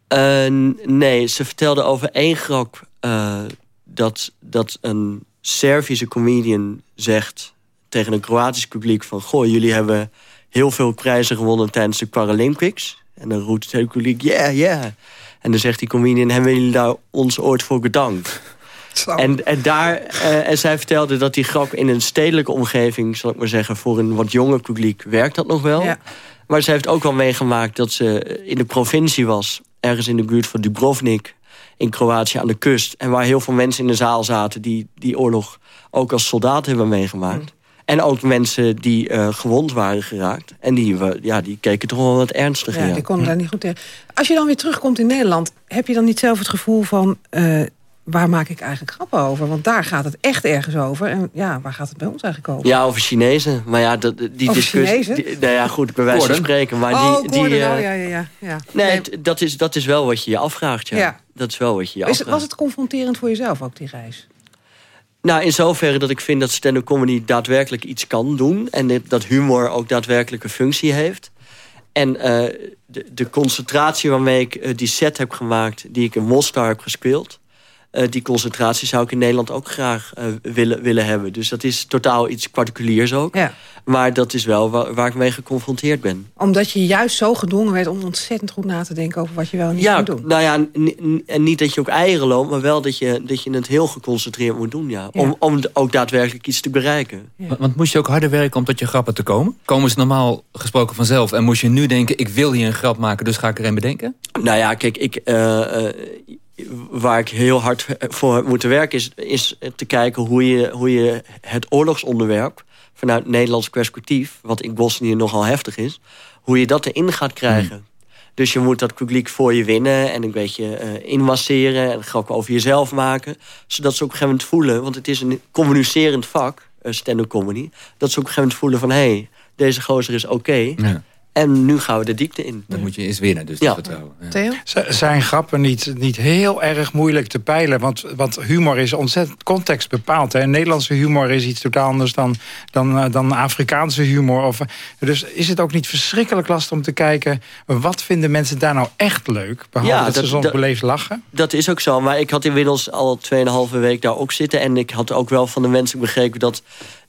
Eh, nee, ze vertelde over één grap... eh, dat, dat een Servische comedian zegt tegen een Kroatisch publiek... van, goh, jullie hebben heel veel prijzen gewonnen tijdens de Paralympics. En dan roept het hele publiek, yeah, yeah. En dan zegt die comedian, hebben jullie daar ons ooit voor bedankt? *laughs* En, en, daar, eh, en zij vertelde dat die grap in een stedelijke omgeving... zal ik maar zeggen, voor een wat jonger publiek werkt dat nog wel. Ja. Maar ze heeft ook wel meegemaakt dat ze in de provincie was... ergens in de buurt van Dubrovnik... in Kroatië aan de kust. En waar heel veel mensen in de zaal zaten... die die oorlog ook als soldaat hebben meegemaakt. Mm. En ook mensen die uh, gewond waren geraakt. En die, ja, die keken toch wel wat ernstiger. Ja, die konden daar niet goed tegen. Als je dan weer terugkomt in Nederland... heb je dan niet zelf het gevoel van... Uh, waar maak ik eigenlijk grappen over? Want daar gaat het echt ergens over. En ja, waar gaat het bij ons eigenlijk over? Ja, over Chinezen. Maar ja, dat, die over discussie... Chinezen? nou ja, goed, bij wijze van spreken. Maar oh, die, die, uh, ja, ja, ja, ja. Nee, nee. Dat, is, dat is wel wat je je afvraagt, ja. ja. Dat is wel wat je je is, afvraagt. Was het confronterend voor jezelf ook, die reis? Nou, in zoverre dat ik vind dat stand-up comedy daadwerkelijk iets kan doen. En dat humor ook daadwerkelijk een functie heeft. En uh, de, de, concentratie waarmee ik uh, die set heb gemaakt... die ik in Mostar heb gespeeld... Uh, die concentratie zou ik in Nederland ook graag willen, willen hebben. Dus dat is totaal iets particuliers ook. Ja. Maar dat is wel waar, waar, ik mee geconfronteerd ben. Omdat je juist zo gedwongen werd om ontzettend goed na te denken... over wat je wel niet ja, moet doen. Nou ja, en niet dat je ook eieren loopt... maar wel dat je, dat je het heel geconcentreerd moet doen. Ja. ja. Om, om ook daadwerkelijk iets te bereiken. Ja. Want, want moest je ook harder werken om tot je grappen te komen? Komen ze normaal gesproken vanzelf? En moest je nu denken, ik wil hier een grap maken... dus ga ik er een bedenken? Nou ja, kijk, ik... Uh, uh, waar ik heel hard voor heb moeten werken... is, is te kijken hoe je, hoe je het oorlogsonderwerp vanuit Nederlands perspectief... wat in Bosnië nogal heftig is... hoe je dat erin gaat krijgen. Hmm. Dus je moet dat publiek voor je winnen en een beetje uh, inwasseren... en grappen over jezelf maken. Zodat ze op een gegeven moment voelen... want het is een communicerend vak, uh, stand-up comedy... dat ze op een gegeven moment voelen van... hé, hey, deze gozer is oké... Okay. Ja. En nu gaan we de diepte in. Dan moet je eens winnen, dus ja. dat vertrouwen. Ja. Theo? Zijn grappen niet, niet heel erg moeilijk te peilen? Want, want humor is ontzettend context bepaald. Hè? Nederlandse humor is iets totaal anders dan, dan, dan Afrikaanse humor. Of, dus is het ook niet verschrikkelijk lastig om te kijken... wat vinden mensen daar nou echt leuk? Behalve ja, dat, dat, ze soms beleefd lachen? Dat is ook zo. Maar ik had inmiddels al 2,5 week daar ook zitten. En ik had ook wel van de mensen begrepen dat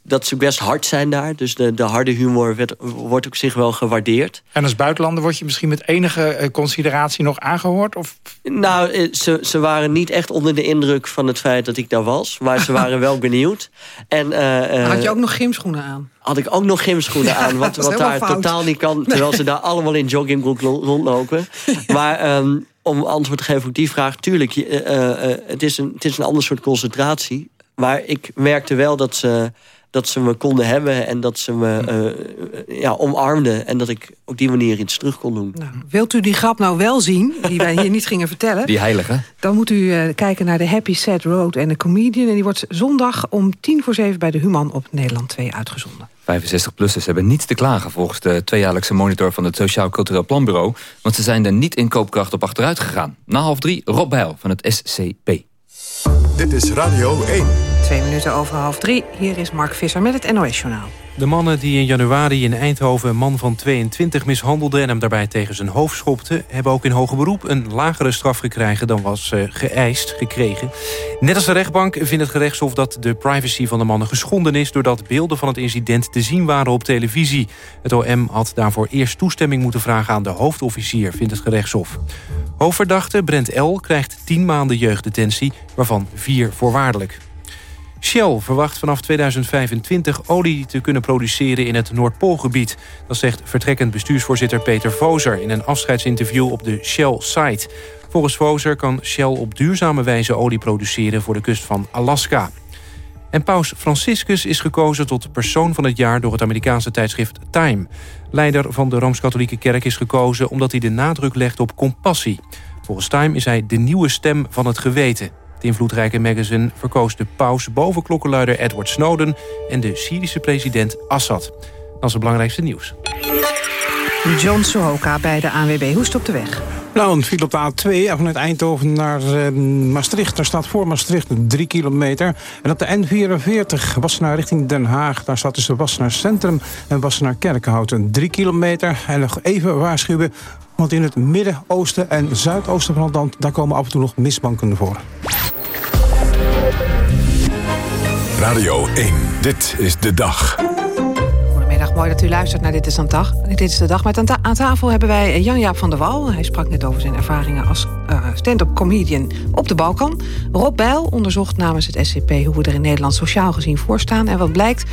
dat ze best hard zijn daar. Dus de, de harde humor werd, wordt ook zich wel gewaardeerd. En als buitenlander word je misschien met enige consideratie nog aangehoord? Of? Nou, ze, ze waren niet echt onder de indruk van het feit dat ik daar was. Maar ze waren wel *laughs* benieuwd. En, uh, had je ook nog gymschoenen aan? Had ik ook nog gymschoenen ja, aan. Wat, wat daar fout. totaal niet kan. Terwijl ze daar allemaal in joggingbroek rondlopen. Ja. Maar... Um, om antwoord te geven op die vraag, tuurlijk, uh, uh, het, is een, het is een ander soort concentratie. Maar ik merkte wel dat ze dat ze me konden hebben en dat ze me uh, ja, omarmden. En dat ik op die manier iets terug kon doen. Nou, wilt u die grap nou wel zien, die wij hier niet gingen vertellen? Die heilige. Dan moet u uh, kijken naar de Happy Set Road en de Comedian. En die wordt zondag om tien voor zeven bij de Human op Nederland 2 uitgezonden. 65-plussers hebben niets te klagen volgens de tweejaarlijkse monitor van het Sociaal Cultureel Planbureau. Want ze zijn er niet in koopkracht op achteruit gegaan. Na half drie, Rob Bijl van het SCP. Dit is Radio 1. Twee minuten over half drie. Hier is Mark Visser met het NOS-journaal. De mannen die in januari in Eindhoven een man van 22 mishandelden... en hem daarbij tegen zijn hoofd schopten... hebben ook in hoger beroep een lagere straf gekregen dan was uh, geëist, gekregen. Net als de rechtbank vindt het gerechtshof dat de privacy van de mannen geschonden is... doordat beelden van het incident te zien waren op televisie. Het OM had daarvoor eerst toestemming moeten vragen aan de hoofdofficier... vindt het gerechtshof. Hoofdverdachte Brent L. krijgt 10 maanden jeugddetentie, waarvan vier voorwaardelijk. Shell verwacht vanaf 2025 olie te kunnen produceren in het Noordpoolgebied. Dat zegt vertrekkend bestuursvoorzitter Peter Vozer... in een afscheidsinterview op de Shell-site. Volgens Vozer kan Shell op duurzame wijze olie produceren... voor de kust van Alaska. En paus Franciscus is gekozen tot persoon van het jaar... door het Amerikaanse tijdschrift Time. Leider van de Rooms-Katholieke Kerk is gekozen... omdat hij de nadruk legt op compassie. Volgens Time is hij de nieuwe stem van het geweten. Het invloedrijke magazine verkoos de paus boven klokkenluider Edward Snowden... en de Syrische president Assad. Dat is het belangrijkste nieuws. John Sohoka bij de ANWB. Hoe is het op de weg? Nou, een file op de A2 vanuit Eindhoven naar uh, Maastricht. Daar staat voor Maastricht 3 kilometer. En op de N44 Wassenaar richting Den Haag. Daar staat tussen Wassenaar Centrum en Wassenaar Kerkenhouten 3 kilometer. En nog even waarschuwen, want in het midden, oosten en zuidoosten van het land... daar komen af en toe nog mistbanken voor. Radio 1, dit is de dag. Mooi dat u luistert naar Dit is, aan dag. Dit is de Dag. Met aan, aan tafel hebben wij Jan-Jaap van der Wal. Hij sprak net over zijn ervaringen als stand-up comedian op de Balkan. Rob Bijl onderzocht namens het SCP hoe we er in Nederland sociaal gezien voor staan. En wat blijkt, 85%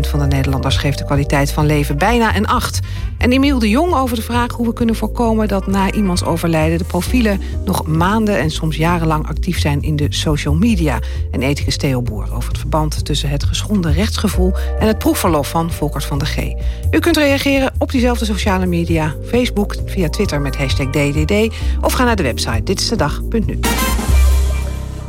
van de Nederlanders geeft de kwaliteit van leven bijna een 8. En Emiel de Jong over de vraag hoe we kunnen voorkomen... dat na iemands overlijden de profielen nog maanden en soms jarenlang actief zijn in de social media. En ethicus Theo over het verband tussen het geschonden rechtsgevoel... en het proefverlof van Volkert van de G. U kunt reageren op diezelfde sociale media, Facebook, via Twitter met hashtag DDD... of ga naar de website ditstedag.nu.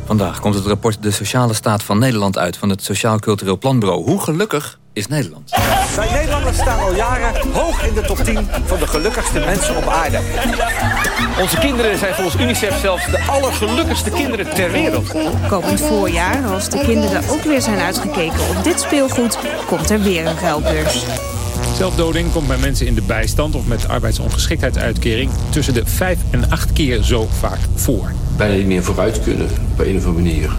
Vandaag komt het rapport De Sociale Staat van Nederland uit... van het Sociaal Cultureel Planbureau. Hoe gelukkig is Nederland? Wij Nederlanders staan al jaren hoog in de top 10 van de gelukkigste mensen op aarde. Onze kinderen zijn volgens UNICEF zelfs de allergelukkigste kinderen ter wereld. Komend voorjaar, als de kinderen ook weer zijn uitgekeken op dit speelgoed... komt er weer een ruilbeurs. Zelfdoding komt bij mensen in de bijstand of met arbeidsongeschiktheidsuitkering tussen de 5 en 8 keer zo vaak voor. Bijna niet meer vooruit kunnen, op een of andere manier.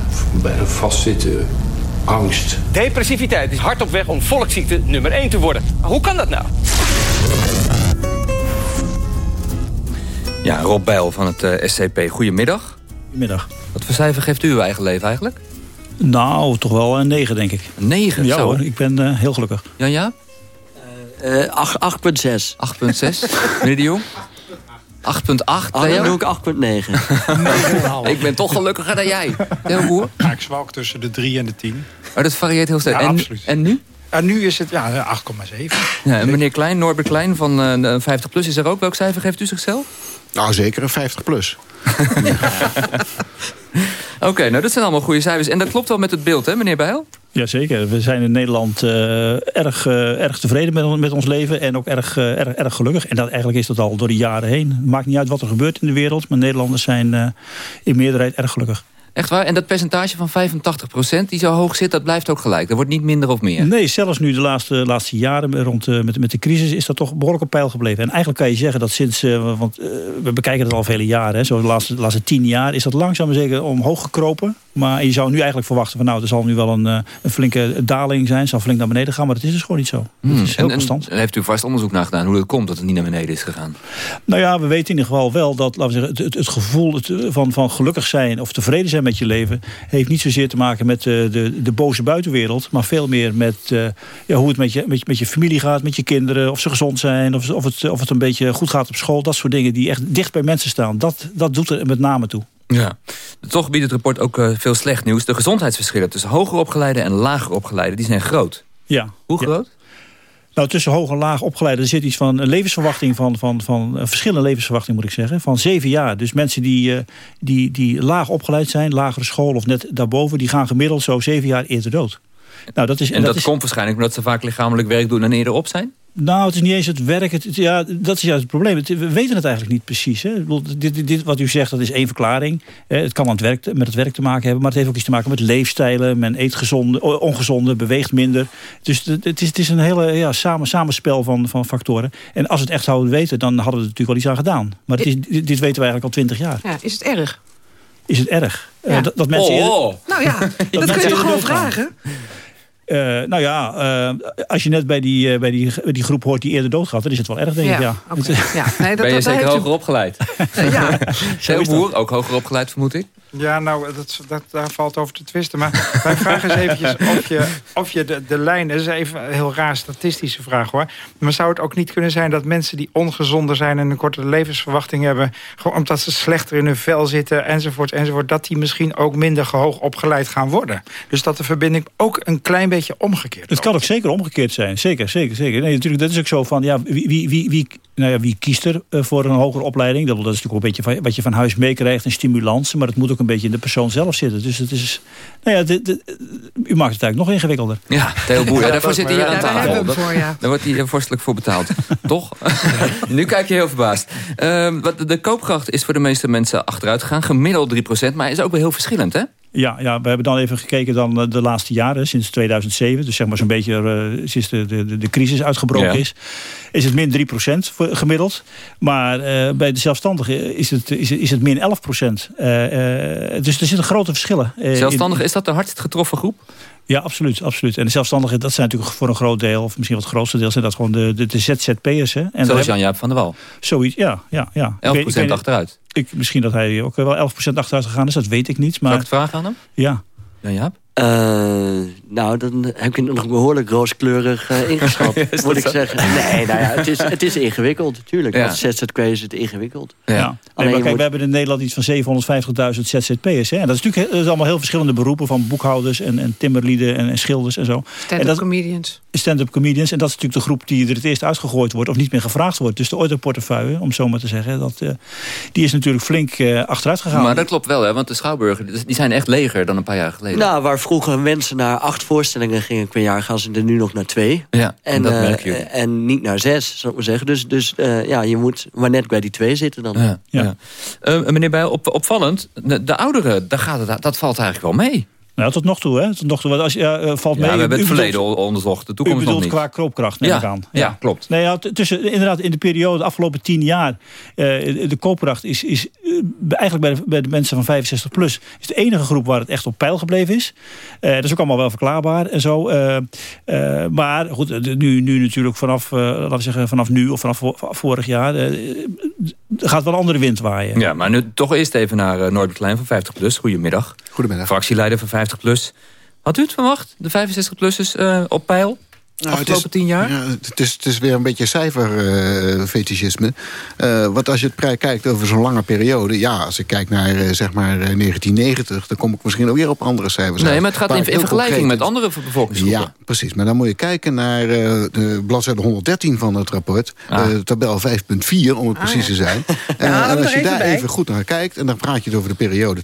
Bijna vastzitten, angst. Depressiviteit is hard op weg om volksziekte nummer 1 te worden. Hoe kan dat nou? Ja, Rob Bijl van het uh, SCP. Goedemiddag. Goedemiddag. Wat voor cijfer geeft u uw eigen leven eigenlijk? Nou, toch wel een 9, denk ik. Een 9? Ja Zo. hoor, ik ben uh, heel gelukkig. Jan ja? Uh, 8,6. 8,6. Meneer de Jong? 8,8. Ah, dan doe ik 8,9. *laughs* ik ben toch gelukkiger dan jij. Heel boer? Ja, ik zwalk tussen de 3 en de 10. Oh, dat varieert heel sterk. Ja, en, en nu? En nu is het ja, 8,7. Ja, en meneer Klein, Norbert Klein van uh, 50 plus is er ook. Welk cijfer geeft u zichzelf? Nou, zeker een 50 plus. *laughs* Oké, okay, nou dat zijn allemaal goede cijfers. En dat klopt wel met het beeld, hè, meneer Bijl? Jazeker. We zijn in Nederland uh, erg, uh, erg tevreden met, ons leven en ook erg, uh, erg, erg gelukkig. En dat, eigenlijk is dat al door de jaren heen. Maakt niet uit wat er gebeurt in de wereld, maar Nederlanders zijn in meerderheid erg gelukkig. Echt waar? En dat percentage van 85% die zo hoog zit, dat blijft ook gelijk? Dat wordt niet minder of meer? Nee, zelfs nu de laatste, laatste jaren rond, uh, met, met de crisis is dat toch behoorlijk op peil gebleven. En eigenlijk kan je zeggen dat sinds, uh, want uh, we bekijken het al vele jaren, hè, zo de laatste, de laatste tien jaar is dat langzaam zeker omhoog gekropen. Maar je zou nu eigenlijk verwachten van nou, er zal nu wel een, een flinke daling zijn, zal flink naar beneden gaan, maar dat is dus gewoon niet zo. Hmm. Het is heel en, constant. En heeft u vast onderzoek naar gedaan hoe het komt dat het niet naar beneden is gegaan? Nou ja, we weten in ieder geval wel dat laten we zeggen, het, het, het gevoel het, van, van gelukkig zijn of tevreden zijn met je leven heeft niet zozeer te maken met de, de, de boze buitenwereld... maar veel meer met uh, ja, hoe het met je, met, met je familie gaat, met je kinderen... of ze gezond zijn, of, of, het, of het een beetje goed gaat op school. Dat soort dingen die echt dicht bij mensen staan. Dat, dat doet er met name toe. Ja, toch biedt het rapport ook uh, veel slecht nieuws. De gezondheidsverschillen tussen hoger opgeleide en lager opgeleide... die zijn groot. Ja. Hoe groot? Ja. Nou, tussen hoog en laag opgeleide er zit iets van een levensverwachting van, van, van een verschillende levensverwachting moet ik zeggen, van zeven jaar. Dus mensen die, uh, die, die laag opgeleid zijn, lagere school of net daarboven, die gaan gemiddeld zo zeven jaar eerder dood. Nou, dat is, en, en dat, dat is, komt waarschijnlijk omdat ze vaak lichamelijk werk doen en eerder op zijn? Nou, het is niet eens het werk. Het, ja, dat is juist het probleem. Het, we weten het eigenlijk niet precies. Hè. Dit, dit, dit, wat u zegt, dat is één verklaring. Het kan aan het werk, met het werk te maken hebben. Maar het heeft ook iets te maken met leefstijlen. Men eet gezonde, ongezonde, beweegt minder. Dus het is, het is een hele ja, samen, samenspel van, van factoren. En als we het echt zouden weten, dan hadden we er natuurlijk wel iets aan gedaan. Maar het is, dit, dit weten we eigenlijk al twintig jaar. Ja, is het erg? Is het erg? Ja. Uh, dat, dat mensen oh, oh. Nou ja, *laughs* dat, kun je toch gewoon vragen? Uh, nou ja, uh, als je net bij die, uh, bij, die, die groep hoort die eerder doodgaat... dan is het wel erg, denk ja, ik. Ja. Okay. *laughs* ja. Nee, dat, ben je dat, zeker hoger u... opgeleid? *laughs* ja. *laughs* Ook hoger opgeleid vermoed ik? Ja, nou, dat, dat, daar valt over te twisten. Maar *laughs* wij vragen eens eventjes of je, of je de, de lijn... Dat is even een heel raar statistische vraag, hoor. Maar zou het ook niet kunnen zijn dat mensen die ongezonder zijn... en een kortere levensverwachting hebben... gewoon omdat ze slechter in hun vel zitten, enzovoort, enzovoort... dat die misschien ook minder hoog opgeleid gaan worden? Dus dat de verbinding ook een klein beetje omgekeerd Het kan ook zeker omgekeerd zijn. Zeker, zeker, zeker. Nee, natuurlijk, dat is ook zo van... Ja, wie, wie, wie, nou ja, wie kiest er uh, voor een hogere opleiding? Dat, dat is natuurlijk ook een beetje van, wat je van huis meekrijgt... en stimulans, maar het moet ook een beetje in de persoon zelf zitten. Dus het is... Nou ja, de, de, u maakt het eigenlijk nog ingewikkelder. Ja, Theo Boer, ja, daarvoor zit hij hier aan tafel. Ja. Daar wordt hij vorstelijk voor betaald. *laughs* Toch? *laughs* nu kijk je heel verbaasd. Uh, wat de koopkracht is voor de meeste mensen achteruit gegaan. Gemiddeld 3%, maar is ook wel heel verschillend, hè? Ja, ja, we hebben dan even gekeken dan de laatste jaren, sinds 2007. Dus zeg maar zo'n beetje uh, sinds de, de, de crisis uitgebroken ja. is. Is het min 3% voor, gemiddeld. Maar uh, bij de zelfstandigen is het, is, is het min 11%. Uh, dus er zitten grote verschillen. Zelfstandigen, is dat de hardst getroffen groep? Ja, absoluut, absoluut. En de zelfstandigen, dat zijn natuurlijk voor een groot deel... of misschien wat het grootste deel, zijn dat gewoon de, de, de ZZP'ers. Hè? En Zoals Jan-Jaap van der Wal. Zoiets, ja. ja, ja. 11% ik weet, ik weet, achteruit. Ik, misschien dat hij ook wel 11% achteruit gegaan is, dat weet ik niet. Maar... Zal ik het vragen aan hem? Ja. Ja, Jaap? Uh, nou, dan heb ik het nog behoorlijk rooskleurig *laughs* uh, ingeschat, moet ik zeggen. Nee, nou ja, het is, het is ingewikkeld, natuurlijk. Ja. Als ZZP is het ingewikkeld. Ja. ja. Nee, maar kijk, we hebben in Nederland iets van 750.000 ZZP'ers. En dat is natuurlijk dat is allemaal heel verschillende beroepen... van boekhouders en, en timmerlieden en, en schilders en zo. Stand-up comedians. Stand-up comedians. En dat is natuurlijk de groep die er het eerst uitgegooid wordt... of niet meer gevraagd wordt. Dus de orderportefeuille, om zo maar te zeggen... Dat, uh, die is natuurlijk flink achteruit gegaan. Maar dat klopt wel, hè? want de Schouwburgen die zijn echt leger dan een paar jaar geleden. Nou, waar vroeger mensen naar acht voorstellingen gingen per jaar... gaan ze er nu nog naar twee. Ja, en, dat uh, merk je. En niet naar zes, zou ik maar zeggen. Dus, dus uh, ja, je moet maar net bij die twee zitten dan. Ja, ja. Uh, meneer Bijl, op, opvallend, de, de ouderen, daar gaat het, dat valt eigenlijk wel mee. Nou, tot nog toe, hè? Tot nog toe. Want als, ja, uh, valt ja, mee, we hebben het verleden bedoelt, onderzocht. De toekomst u bedoelt nog niet. qua koopkracht, neem ja, ik aan. Ja, ja klopt. Nee, ja, tussen, inderdaad, in de periode, de afgelopen tien jaar... Uh, de koopkracht is, is uh, eigenlijk bij de, bij de mensen van 65 plus... is de enige groep waar het echt op peil gebleven is. dat is ook allemaal wel verklaarbaar en zo. maar goed, nu, nu natuurlijk vanaf, laten we zeggen, vanaf nu of vanaf vorig jaar... gaat wel een andere wind waaien. Ja, maar nu toch eerst even naar uh, Norbert Klein van 50 plus. Goedemiddag. Goedemiddag. Fractieleider van 50 plus. Had u het verwacht, de 65-plussers uh, op peil? Nou, afgelopen tien jaar? Ja, het, is, het is weer een beetje cijferfetischisme. Uh, uh, want als je het kijkt over zo'n lange periode... ja, als ik kijk naar uh, zeg maar 1990... dan kom ik misschien ook weer op andere cijfers Nee, uit. maar het gaat in, in vergelijking met andere bevolkingsgroepen. Ja, precies. Maar dan moet je kijken naar de bladzijde 113 van het rapport. Ah. tabel 5.4, om het ah, precies ja. te zijn. *laughs* ja, en als je daar bij. even goed naar kijkt... en dan praat je het over de periode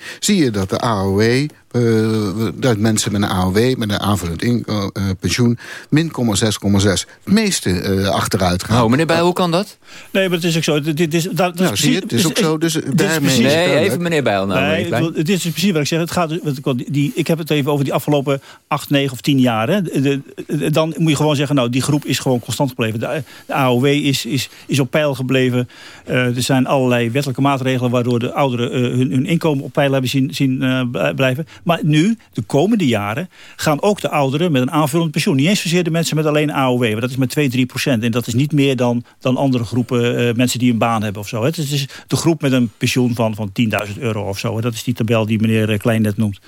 2011-2014... zie je dat de AOW uh, dat mensen met een AOW, met een aanvullend in, uh, pensioen, min 6,6,6. Het meeste uh, achteruit gaan. Oh, meneer Bij, hoe kan dat? Nee, maar het is ook zo. Dit, is, dat, nou, is zie je, het is ook zo. Dus daarmee nee, even meneer Bijl. Nou, nee, meneer dit is precies wat ik zeg. Het gaat, die, ik heb het even over die afgelopen 8, 9 of 10 jaar. Hè. De, de, dan moet je gewoon zeggen, nou, die groep is gewoon constant gebleven. De, de AOW is, is, is op peil gebleven. er zijn allerlei wettelijke maatregelen waardoor de ouderen hun, hun inkomen op peil hebben zien, zien blijven. Maar nu, de komende jaren, gaan ook de ouderen met een aanvullend pensioen. Niet eens zozeer de mensen met alleen AOW, maar dat is met 2, 3 procent. En dat is niet meer dan, dan andere groepen uh, mensen die een baan hebben of zo. Het is de groep met een pensioen van, van 10.000 euro of zo. Dat is die tabel die meneer Klein net noemt.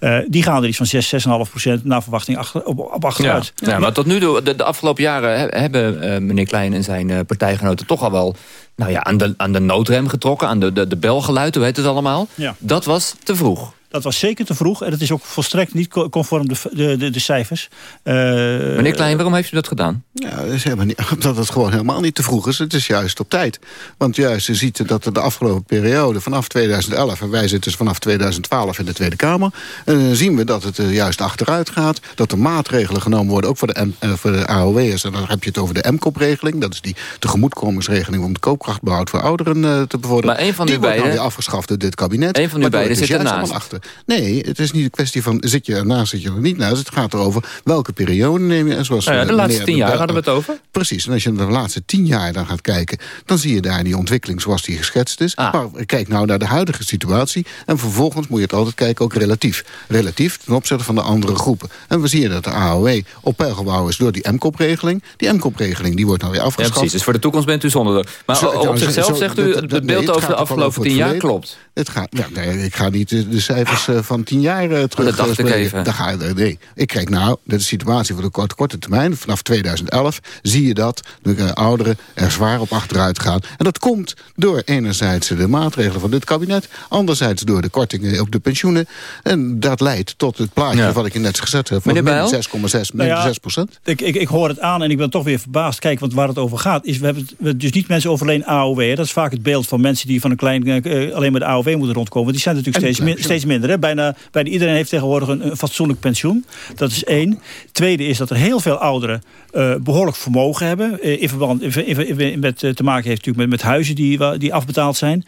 Uh, die gaan er iets van 6, 6,5 procent naar verwachting achter, op, op achteruit. Ja, ja, maar tot nu toe, de, de afgelopen jaren hebben uh, meneer Klein en zijn partijgenoten toch al wel nou ja, aan, de, aan de noodrem getrokken, aan de, de, de bel geluid, hoe heet het allemaal. Ja. Dat was te vroeg. Dat was zeker te vroeg. En het is ook volstrekt niet conform de, de, de, de cijfers. Uh, Meneer Klein, waarom heeft u dat gedaan? Ja, dat is helemaal niet, *laughs* omdat het gewoon helemaal niet te vroeg is. Het is juist op tijd. Want juist, je ziet dat er de afgelopen periode vanaf 2011... en wij zitten dus vanaf 2012 in de Tweede Kamer... Uh, zien we dat het er juist achteruit gaat. Dat er maatregelen genomen worden, ook voor de, uh, voor de AOW'ers. En dan heb je het over de MKOP-regeling. Dat is die tegemoetkomingsregeling om de koopkrachtbehoud voor ouderen te bevorderen. Maar een van die u beiden... wordt weer afgeschaft door dit kabinet. Een van u beiden zit ernaast. Nee, het is niet een kwestie van zit je ernaast, zit je er niet naast. Het gaat erover welke periode neem je. En zoals nou ja, de laatste tien jaar hadden we het over. Precies, en als je de laatste tien jaar dan gaat kijken... dan zie je daar die ontwikkeling zoals die geschetst is. Ah. Maar kijk nou naar de huidige situatie. En vervolgens moet je het altijd kijken, ook relatief. Relatief ten opzichte van de andere groepen. En we zien dat de AOW op peil gebouwd is door die MKOP-regeling. Die MKOP-regeling die wordt nou weer afgeschaft. Ja, precies, dus voor de toekomst bent u zonder. Maar Zo, op ja, zichzelf zo- zegt u, dat- het beeld nee, over de afgelopen tien jaar verleden. klopt. Het gaat, ja, nee, ik ga niet de, de cijfers eh, van tien jaar eh, terug. dat dacht eh, ik even. Daar ga, je- nee, ik kijk nou, dit is de situatie voor de korte, korte termijn. Vanaf 2011 zie je dat de ouderen er zwaar op achteruit gaan. En dat komt door enerzijds de maatregelen van dit kabinet. Anderzijds door de kortingen op de pensioenen. En dat leidt tot het plaatje Ja. wat ik je net gezet heb. Van min Bijl? 6,6, min Nou ja, 6 procent. Ik, ik, ik hoor het aan en ik ben toch weer verbaasd. Kijk, want waar het over gaat, is we hebben het, dus niet mensen over alleen AOW. Hè. Dat is vaak het beeld van mensen die van een klein alleen maar de AOW moeten rondkomen. Die zijn natuurlijk En steeds, min- steeds minder. Bijna, bijna iedereen heeft tegenwoordig een, fatsoenlijk pensioen. Dat is één. Tweede is dat er heel veel ouderen eh, behoorlijk vermogen hebben. eh, in verband in, in- met, eh, te maken heeft natuurlijk met, met huizen die, die afbetaald zijn.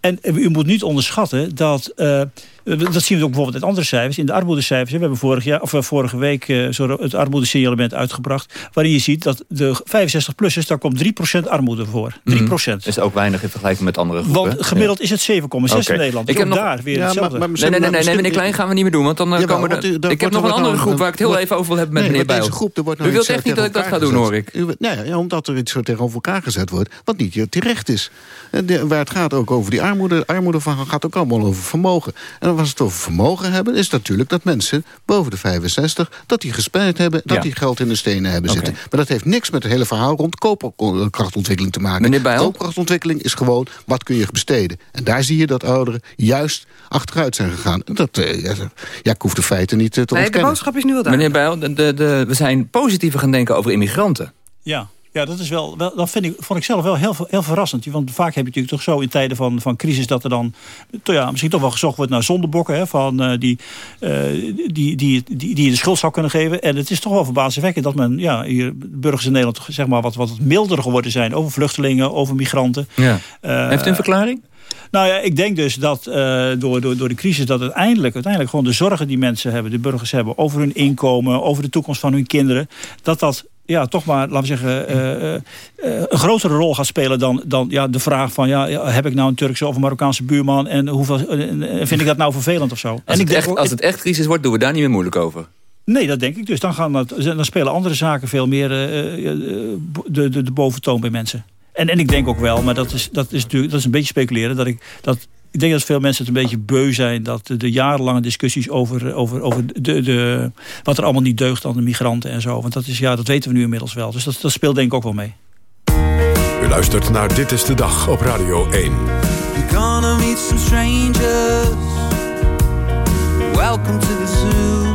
Eh, En u moet niet onderschatten dat... Uh, dat zien we ook bijvoorbeeld uit andere cijfers. In de armoedecijfers. We hebben vorig jaar, of vorige week uh, zo het armoedesignalement uitgebracht. Waarin je ziet dat de 65-plussers, daar komt 3% armoede voor. 3%. Mm. Dat is ook weinig in vergelijking met andere groepen. Want gemiddeld is het 7,6 okay. in Nederland. Ik heb nog, daar weer ja, hetzelfde. Maar, maar nee, nee, nee, nee, nee, meneer Klein gaan we niet meer doen. Want dan uh, komen Ik heb nog een andere groep waar ik het heel even over wil hebben met meneer Bijl. U wilt echt niet dat ik dat ga doen, hoor ik. Nee, omdat er iets zo tegenover elkaar gezet wordt. Wat niet terecht is. Waar het gaat ook over die armoede. Armoede gaat ook allemaal over vermogen. En als we het over vermogen hebben... is natuurlijk dat mensen boven de 65... dat die gespeeld hebben, dat die geld in de stenen hebben zitten. Maar dat heeft niks met het hele verhaal rond koopkrachtontwikkeling te maken. Meneer Bijl? Koopkrachtontwikkeling is gewoon, wat kun je besteden? En daar zie je dat ouderen juist achteruit zijn gegaan. Dat, uh, ja, ik hoef de feiten niet uh, te nee, ontkennen. de boodschap is nu wel duidelijk. Meneer Bijl, de, de, we zijn positiever gaan denken over immigranten. Ja. Ja, dat, is wel, wel, dat vind ik, vond ik zelf wel heel, heel verrassend. Want vaak heb je natuurlijk toch zo in tijden van, van crisis... dat er dan ja, misschien toch wel gezocht wordt naar zondebokken... Hè, van, uh, die, uh, die, die, die, die je de schuld zou kunnen geven. En het is toch wel verbazingwekkend dat men... Ja, hier, burgers in Nederland zeg maar, wat, wat milder geworden zijn... over vluchtelingen, over migranten. Ja. Uh, Heeft u een verklaring? Nou ja, ik denk dus dat uh, door, door, door de crisis... dat uiteindelijk, uiteindelijk gewoon de zorgen die mensen hebben... de burgers hebben over hun inkomen... over de toekomst van hun kinderen... dat dat ja, toch maar, laten we zeggen, uh, uh, een grotere rol gaat spelen dan, dan ja, de vraag van... Ja, heb ik nou een Turkse of een Marokkaanse buurman en hoeveel, vind ik dat nou vervelend of zo? Als, en het, ik echt, als het echt crisis wordt, doen we daar niet meer moeilijk over. Nee, dat denk ik dus. Dan, gaan dat, dan spelen andere zaken veel meer de, de, de boventoon bij mensen. En, en ik denk ook wel, maar dat is, dat is, natuurlijk, dat is een beetje speculeren... dat, ik, dat ik denk dat veel mensen het een beetje beu zijn... dat de, de jarenlange discussies over, over, over de, de, wat er allemaal niet deugt aan de migranten en zo. Want dat, is, ja, dat weten we nu inmiddels wel. Dus dat, dat speelt denk ik ook wel mee. U luistert naar Dit is de Dag op Radio 1. You're gonna meet some strangers. Welcome to the zoo.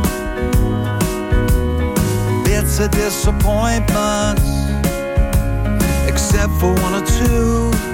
Bits of disappointments. Except for one or two.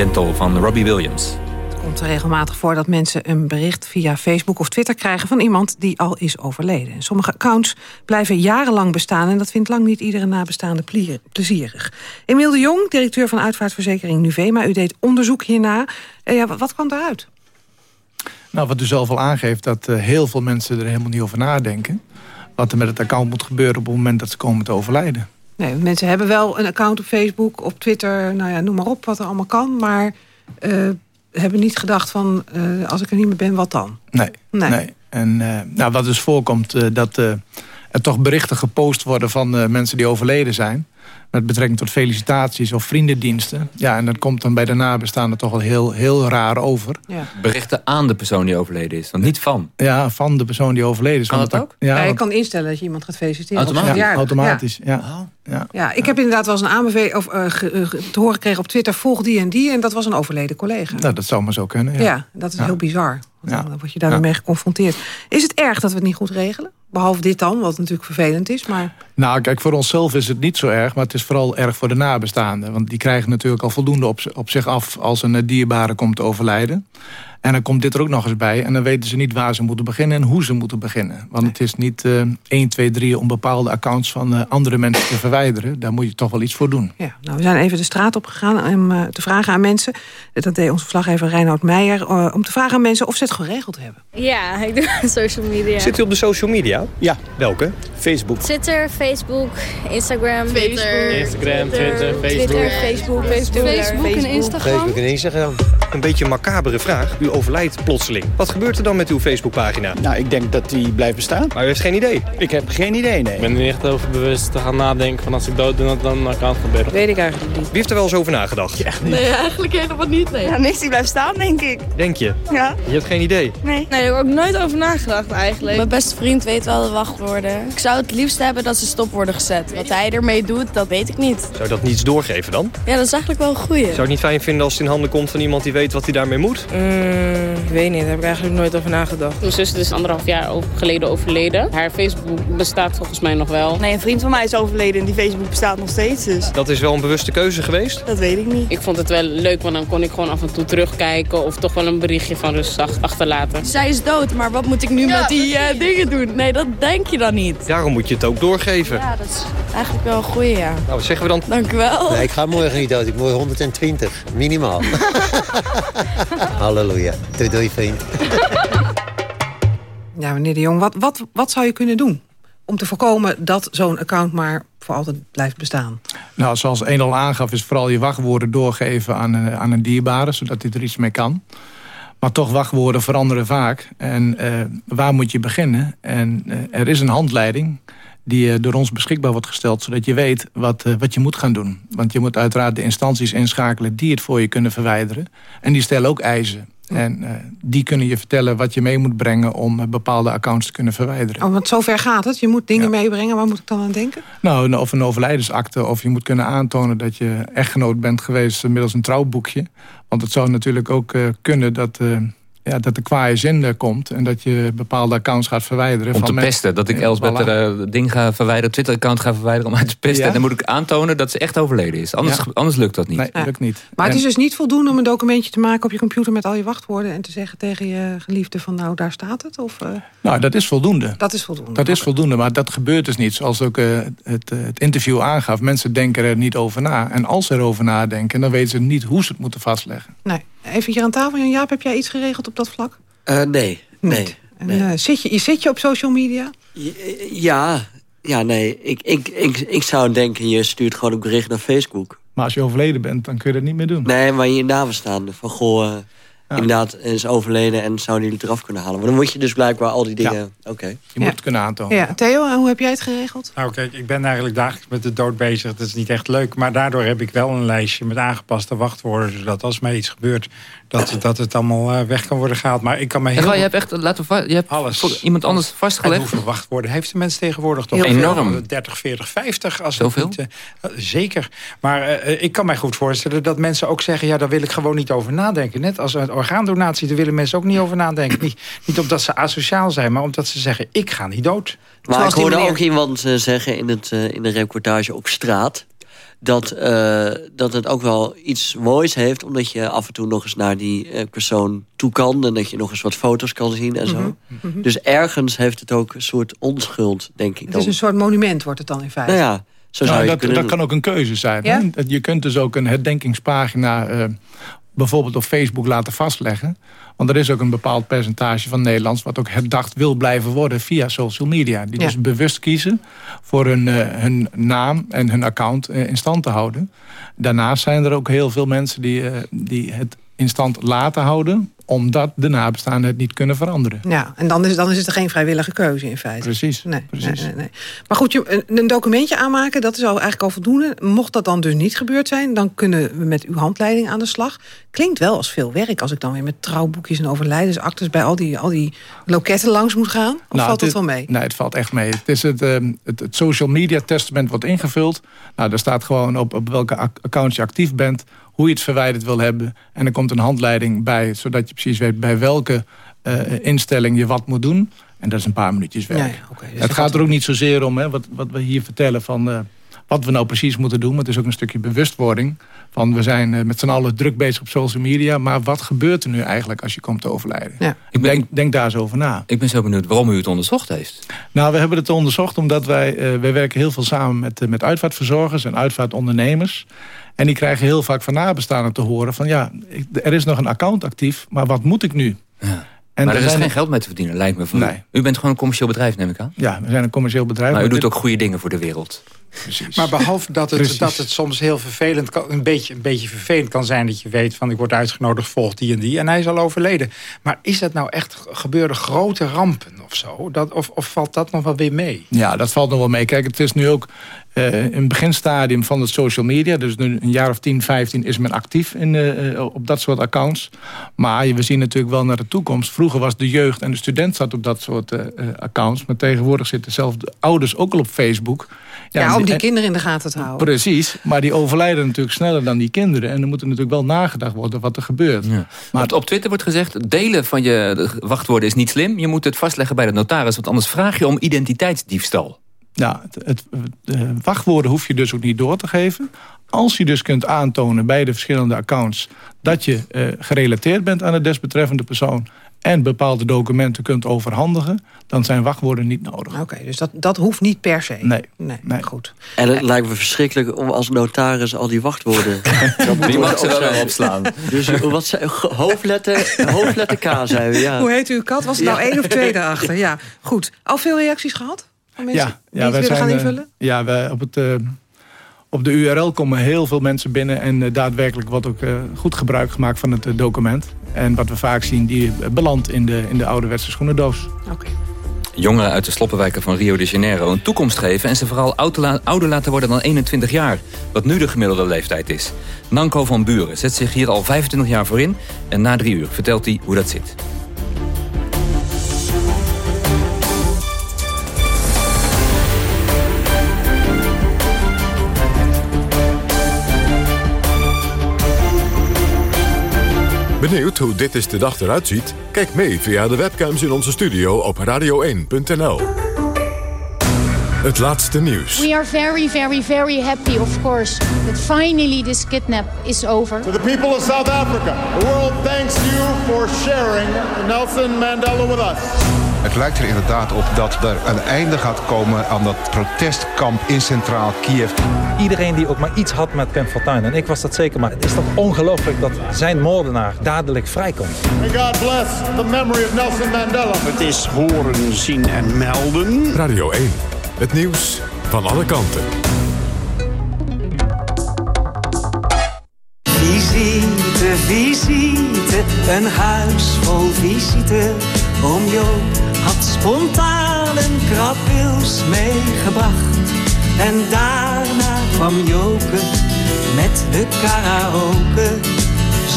Gentle van Robbie Williams. Het komt regelmatig voor dat mensen een bericht via Facebook of Twitter krijgen... van iemand die al is overleden. Sommige accounts blijven jarenlang bestaan... en dat vindt lang niet iedere nabestaande plezierig. Emiel de Jong, directeur van uitvaartverzekering Nuvema... u deed onderzoek hierna. Uh, ja, wat kwam daaruit? Nou, wat u zelf al aangeeft, dat uh, heel veel mensen er helemaal niet over nadenken. Wat er met het account moet gebeuren op het moment dat ze komen te overlijden. Nee, mensen hebben wel een account op Facebook, op Twitter, nou ja, noem maar op wat er allemaal kan. Maar uh, hebben niet gedacht van, uh, als ik er niet meer ben, wat dan? Nee, nee. nee. En nou, wat dus voorkomt, dat er toch berichten gepost worden van mensen die overleden zijn met betrekking tot felicitaties of vriendendiensten. Ja, en dat komt dan bij de nabestaanden toch wel heel, heel raar over. Ja. Berichten aan de persoon die overleden is, want niet van. Ja, van de persoon die overleden is. Kan dat ook? Ja, je kan instellen dat je iemand gaat feliciteren. Automatisch? Ja, automatisch, ja. ja. Ja. ja, ik heb inderdaad wel eens een aanbeveling of, uh, te horen gekregen op Twitter... volg die en die, en dat was een overleden collega. Nou, dat zou maar zo kunnen, ja. ja dat is heel bizar. Dan word je daar weer mee geconfronteerd. Is het erg dat we het niet goed regelen? Behalve dit dan, wat natuurlijk vervelend is. Maar... Nou, kijk, voor onszelf is het niet zo erg... maar het is vooral erg voor de nabestaanden. Want die krijgen natuurlijk al voldoende op, op zich af... als een dierbare komt te overlijden. En dan komt dit er ook nog eens bij. En dan weten ze niet waar ze moeten beginnen en hoe ze moeten beginnen. Want het is niet uh, 1, 2, 3 om bepaalde accounts van uh, andere mensen te verwijderen. Daar moet je toch wel iets voor doen. Ja, nou, we zijn even de straat op gegaan om uh, te vragen aan mensen. Dat deed onze vlaggever Reinoud Meijer. Uh, om te vragen aan mensen of ze het geregeld hebben. Ja, *laughs* ik doe social media. Zit u op de social media? Ja. Welke? Facebook. Twitter, Facebook, Instagram. Twitter, Instagram, Twitter, Facebook. Twitter, Facebook, Facebook, Facebook en Instagram. Facebook en Instagram. Een beetje een macabere vraag. U overlijdt plotseling. Wat gebeurt er dan met uw Facebookpagina? Nou, ik denk dat die blijft bestaan. Maar u heeft geen idee? Ik heb geen idee, nee. Ik ben er niet echt over bewust te gaan nadenken van als ik dood ben, dat dan een account gebeuren. Weet ik eigenlijk niet. Wie heeft er wel eens over nagedacht? Echt niet. Nee, eigenlijk helemaal niet, nee. Ja, niks die blijft staan, denk ik. Denk je? Ja. Je hebt geen idee? Nee. Nee, daar heb ik ook nooit over nagedacht eigenlijk. Mijn beste vriend weet wel de wachtwoorden. Ik zou het liefst hebben dat ze stop worden gezet. Wat hij ermee doet, dat weet ik niet. Zou dat niets doorgeven dan? Ja, dat is eigenlijk wel een goeie. Zou je het niet fijn vinden als het in handen komt van iemand die weet wat hij daarmee moet? Mm, ik weet niet, daar heb ik eigenlijk nooit over nagedacht. Mijn zus is anderhalf jaar geleden overleden. Haar Facebook bestaat volgens mij nog wel. Nee, een vriend van mij is overleden en die Facebook bestaat nog steeds. Dus. Dat is wel een bewuste keuze geweest? Dat weet ik niet. Ik vond het wel leuk, want dan kon ik gewoon af en toe terugkijken... of toch wel een berichtje van rust achterlaten. Zij is dood, maar wat moet ik nu met die uh, dingen doen? Nee, dat denk je dan niet. Daarom moet je het ook doorgeven. Ja, dat is eigenlijk wel een goeie, ja. Nou, wat zeggen we dan? Dank u wel. Nee, ik ga morgen niet dood. Ik word 120, minimaal. *laughs* Halleluja. Doei, doei, vriend. *laughs* Ja, meneer de Jong, wat, wat, wat zou je kunnen doen om te voorkomen dat zo'n account maar voor altijd blijft bestaan? Nou, zoals een al aangaf, is vooral je wachtwoorden doorgeven aan, een, aan een dierbare, zodat hij er iets mee kan. Maar toch, wachtwoorden veranderen vaak. En uh, waar moet je beginnen? En uh, er is een handleiding die uh, door ons beschikbaar wordt gesteld... zodat je weet wat, wat je moet gaan doen. Want je moet uiteraard de instanties inschakelen... die het voor je kunnen verwijderen. En die stellen ook eisen. En uh, die kunnen je vertellen wat je mee moet brengen... om uh, bepaalde accounts te kunnen verwijderen. Oh, want zover gaat het? Je moet dingen ja. meebrengen. Waar moet ik dan aan denken? Nou, of een overlijdensakte. Of je moet kunnen aantonen dat je echtgenoot bent geweest... middels een trouwboekje. Want het zou natuurlijk ook uh, kunnen dat... Ja, dat de kwaaie zin komt en dat je bepaalde accounts gaat verwijderen. Om van te pesten, dat ik Elsbeth er uh, ding ga verwijderen, Twitter-account ga verwijderen om uit te pesten. Ja. En dan moet ik aantonen dat ze echt overleden is. Anders, ja. anders lukt dat niet. Nee, ja. lukt niet. Maar het is dus niet voldoende om een documentje te maken op je computer met al je wachtwoorden en te zeggen tegen je geliefde van nou, daar staat het? Of, uh... Nou, dat is voldoende. Dat is voldoende. Dat is voldoende, maar dat gebeurt dus niet. Zoals ook uh, het, het, interview aangaf. Mensen denken er niet over na. En als ze erover nadenken, dan weten ze niet hoe ze het moeten vastleggen. Nee. Even hier aan tafel, Jan Jaap, heb jij iets geregeld op dat vlak? Uh, nee, nee. En, nee. Uh, zit, je, zit je op social media? Ja, ja nee. Ik, ik, ik, ik zou denken, je stuurt gewoon een bericht naar Facebook. Maar als je overleden bent, dan kun je dat niet meer doen. Nee, maar je namenstaande. Van goh, ja. inderdaad is overleden en zouden jullie het eraf kunnen halen. Maar dan moet je dus blijkbaar al die dingen... Ja. Oké. Okay. Je moet het kunnen aantonen. Ja. Theo, hoe heb jij het geregeld? Nou kijk, ik ben eigenlijk dagelijks met de dood bezig. Dat is niet echt leuk. Maar daardoor heb ik wel een lijstje met aangepaste wachtwoorden. Zodat als mij iets gebeurt, dat, dat het allemaal uh, weg kan worden gehaald. Maar ik kan me heel... Wel, je hebt echt, laten we, je hebt alles. iemand anders vastgelegd. En hoeveel wachtwoorden heeft de mens tegenwoordig toch? Heel enorm. 30, 40, 50. Als Zoveel? Niet, uh, zeker. Maar uh, ik kan mij goed voorstellen dat mensen ook zeggen... ja, daar wil ik gewoon niet over nadenken. Net als een orgaandonatie, daar willen mensen ook niet over nadenken. niet, niet omdat ze asociaal zijn, maar omdat ze zeggen... ik ga niet dood. Maar Zoals ik hoorde ook iemand zeggen in, het, in de reportage op straat... dat, eh, dat het ook wel iets moois heeft... omdat je af en toe nog eens naar die eh, persoon toe kan... en dat je nog eens wat foto's kan zien en zo. Mhm, mhm. Dus ergens heeft het ook een soort onschuld, denk ik Het dan. is een soort monument, wordt het dan in feite. Nou ja, zo zou Nou, je dat, kunnen dat kan ook een keuze zijn. Ja? Je kunt dus ook een herdenkingspagina eh, bijvoorbeeld op Facebook laten vastleggen. Want er is ook een bepaald percentage van Nederlands... wat ook herdacht wil blijven worden via social media. Die Ja. dus bewust kiezen voor hun, eh, hun naam en hun account eh, in stand te houden. Daarnaast zijn er ook heel veel mensen die, eh, die het in stand laten houden... omdat de nabestaanden het niet kunnen veranderen. Ja, en dan is, dan is het er geen vrijwillige keuze in feite. Precies, Nee, precies. nee, nee, nee. Maar goed, je, een, documentje aanmaken, dat is al eigenlijk al voldoende. Mocht dat dan dus niet gebeurd zijn, dan kunnen we met uw handleiding aan de slag. Klinkt wel als veel werk als ik dan weer met trouwboekjes en overlijdensactes... bij al die, al die loketten langs moet gaan. Of Nou, valt het dat wel mee? Nee, het valt echt mee. Het, is het, ehm, het, het social media testament wordt ingevuld. Nou, daar staat gewoon op, op welke ac- account je actief bent... hoe je het verwijderd wil hebben. En er komt een handleiding bij... zodat je precies weet bij welke eh, instelling je wat moet doen. En dat is een paar minuutjes werk. Ja, ja, oké. Dus het gaat er ook niet zozeer om hè, wat, wat we hier vertellen... van eh, wat we nou precies moeten doen. Maar het is ook een stukje bewustwording. Van we zijn eh, met z'n allen druk bezig op social media... maar wat gebeurt er nu eigenlijk als je komt te overlijden? Ja. Ik denk, denk daar eens over na. Ik ben zo benieuwd waarom u het onderzocht heeft. Nou, we hebben het onderzocht omdat wij, eh, wij werken heel veel samen met, met uitvaartverzorgers en uitvaartondernemers. En die krijgen heel vaak van nabestaanden te horen van ja, ik- er is nog een account actief, maar wat moet ik nu? En maar er is zijn- geen geld mee te verdienen, lijkt me. Voor u. Nee. U bent gewoon een commercieel bedrijf, neem ik aan. Ja, we zijn een commercieel bedrijf. Maar u doet ook goede dingen voor de wereld. Precies. Maar behalve dat het, Precies. dat het soms heel vervelend kan, een beetje, een beetje vervelend kan zijn dat je weet van ik word uitgenodigd, volgt die en die en hij is al overleden. Maar is dat nou echt gebeuren grote rampen of zo? Dat, of, of valt dat nog wel weer mee? Ja, dat valt nog wel mee. Kijk, het is nu ook eh, een beginstadium van het social media. Dus nu een jaar of 10, 15 is men actief in, eh, eh, op dat soort accounts. Maar we zien natuurlijk wel naar de toekomst. Vroeger was de jeugd en de student zat op dat soort accounts. Maar tegenwoordig zitten zelfs de ouders ook al op Facebook. Ja, om die en- kinderen in de gaten te houden. Precies, maar die overlijden natuurlijk sneller dan die kinderen. En er moet er natuurlijk wel nagedacht worden wat er gebeurt. Maar op, op Twitter wordt gezegd, delen van je wachtwoorden is niet slim. Je moet het vastleggen bij de notaris, want anders vraag je om identiteitsdiefstal. Ja, het, het, de wachtwoorden hoef je dus ook niet door te geven. Als je dus kunt aantonen bij de verschillende accounts... dat je eh, gerelateerd bent aan de desbetreffende persoon... en bepaalde documenten kunt overhandigen... dan zijn wachtwoorden niet nodig. Oké, dus dat, dat hoeft niet per se. Nee. Nee, goed. En het lijkt me verschrikkelijk om als notaris al die wachtwoorden... *laughs* Die mag ze wel wel opslaan. Dus wat zei, hoofdletter, *laughs* hoofdletter K, zei we, ja. Hoe heet uw kat? Was het nou Ja. één of twee *laughs* daarachter? Ja, goed. Al veel reacties gehad? Mensen Ja, die ja wij willen zijn, gaan eh, invullen? ja wij op, het, eh, op de URL komen heel veel mensen binnen... en eh, daadwerkelijk wordt ook eh, goed gebruik gemaakt van het document. En wat we vaak zien, die belandt in de, in de ouderwetse schoenendoos. Jongeren uit de sloppenwijken van Rio de Janeiro een toekomst geven... en ze vooral ouder laten worden dan 21 jaar. Wat nu de gemiddelde leeftijd is. Nanko van Buren zet zich hier al 25 jaar voor in... en na drie uur vertelt hij hoe dat zit. Benieuwd hoe dit is de dag eruit ziet? Kijk mee via de webcams in onze studio op radio1.nl. Het laatste nieuws. We are very, very, very happy, of course, that finally this kidnap is over. To the people of South Africa, the world thanks you for sharing Nelson Mandela with us. Het lijkt er inderdaad op dat er een einde gaat komen aan dat protestkamp in centraal Kiev. Iedereen die ook maar iets had met Pim Fortuyn, en ik was dat zeker, maar het is toch ongelooflijk dat zijn moordenaar dadelijk vrijkomt. May God bless the memory of Nelson Mandela. Het is horen, zien en melden. Radio 1. Het nieuws van alle kanten. Visite, visite, een huis vol visite. Oom Joop had spontaan een krabwils meegebracht. En daarna kwam Joke met de karaoke.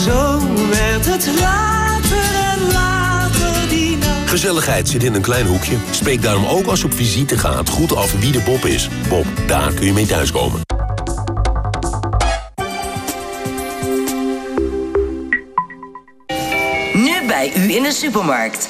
Zo werd het later en later die nacht. Gezelligheid zit in een klein hoekje. Spreek daarom ook als je op visite gaat goed af wie de Bob is. Bob, daar kun je mee thuiskomen. Nu bij u in de supermarkt.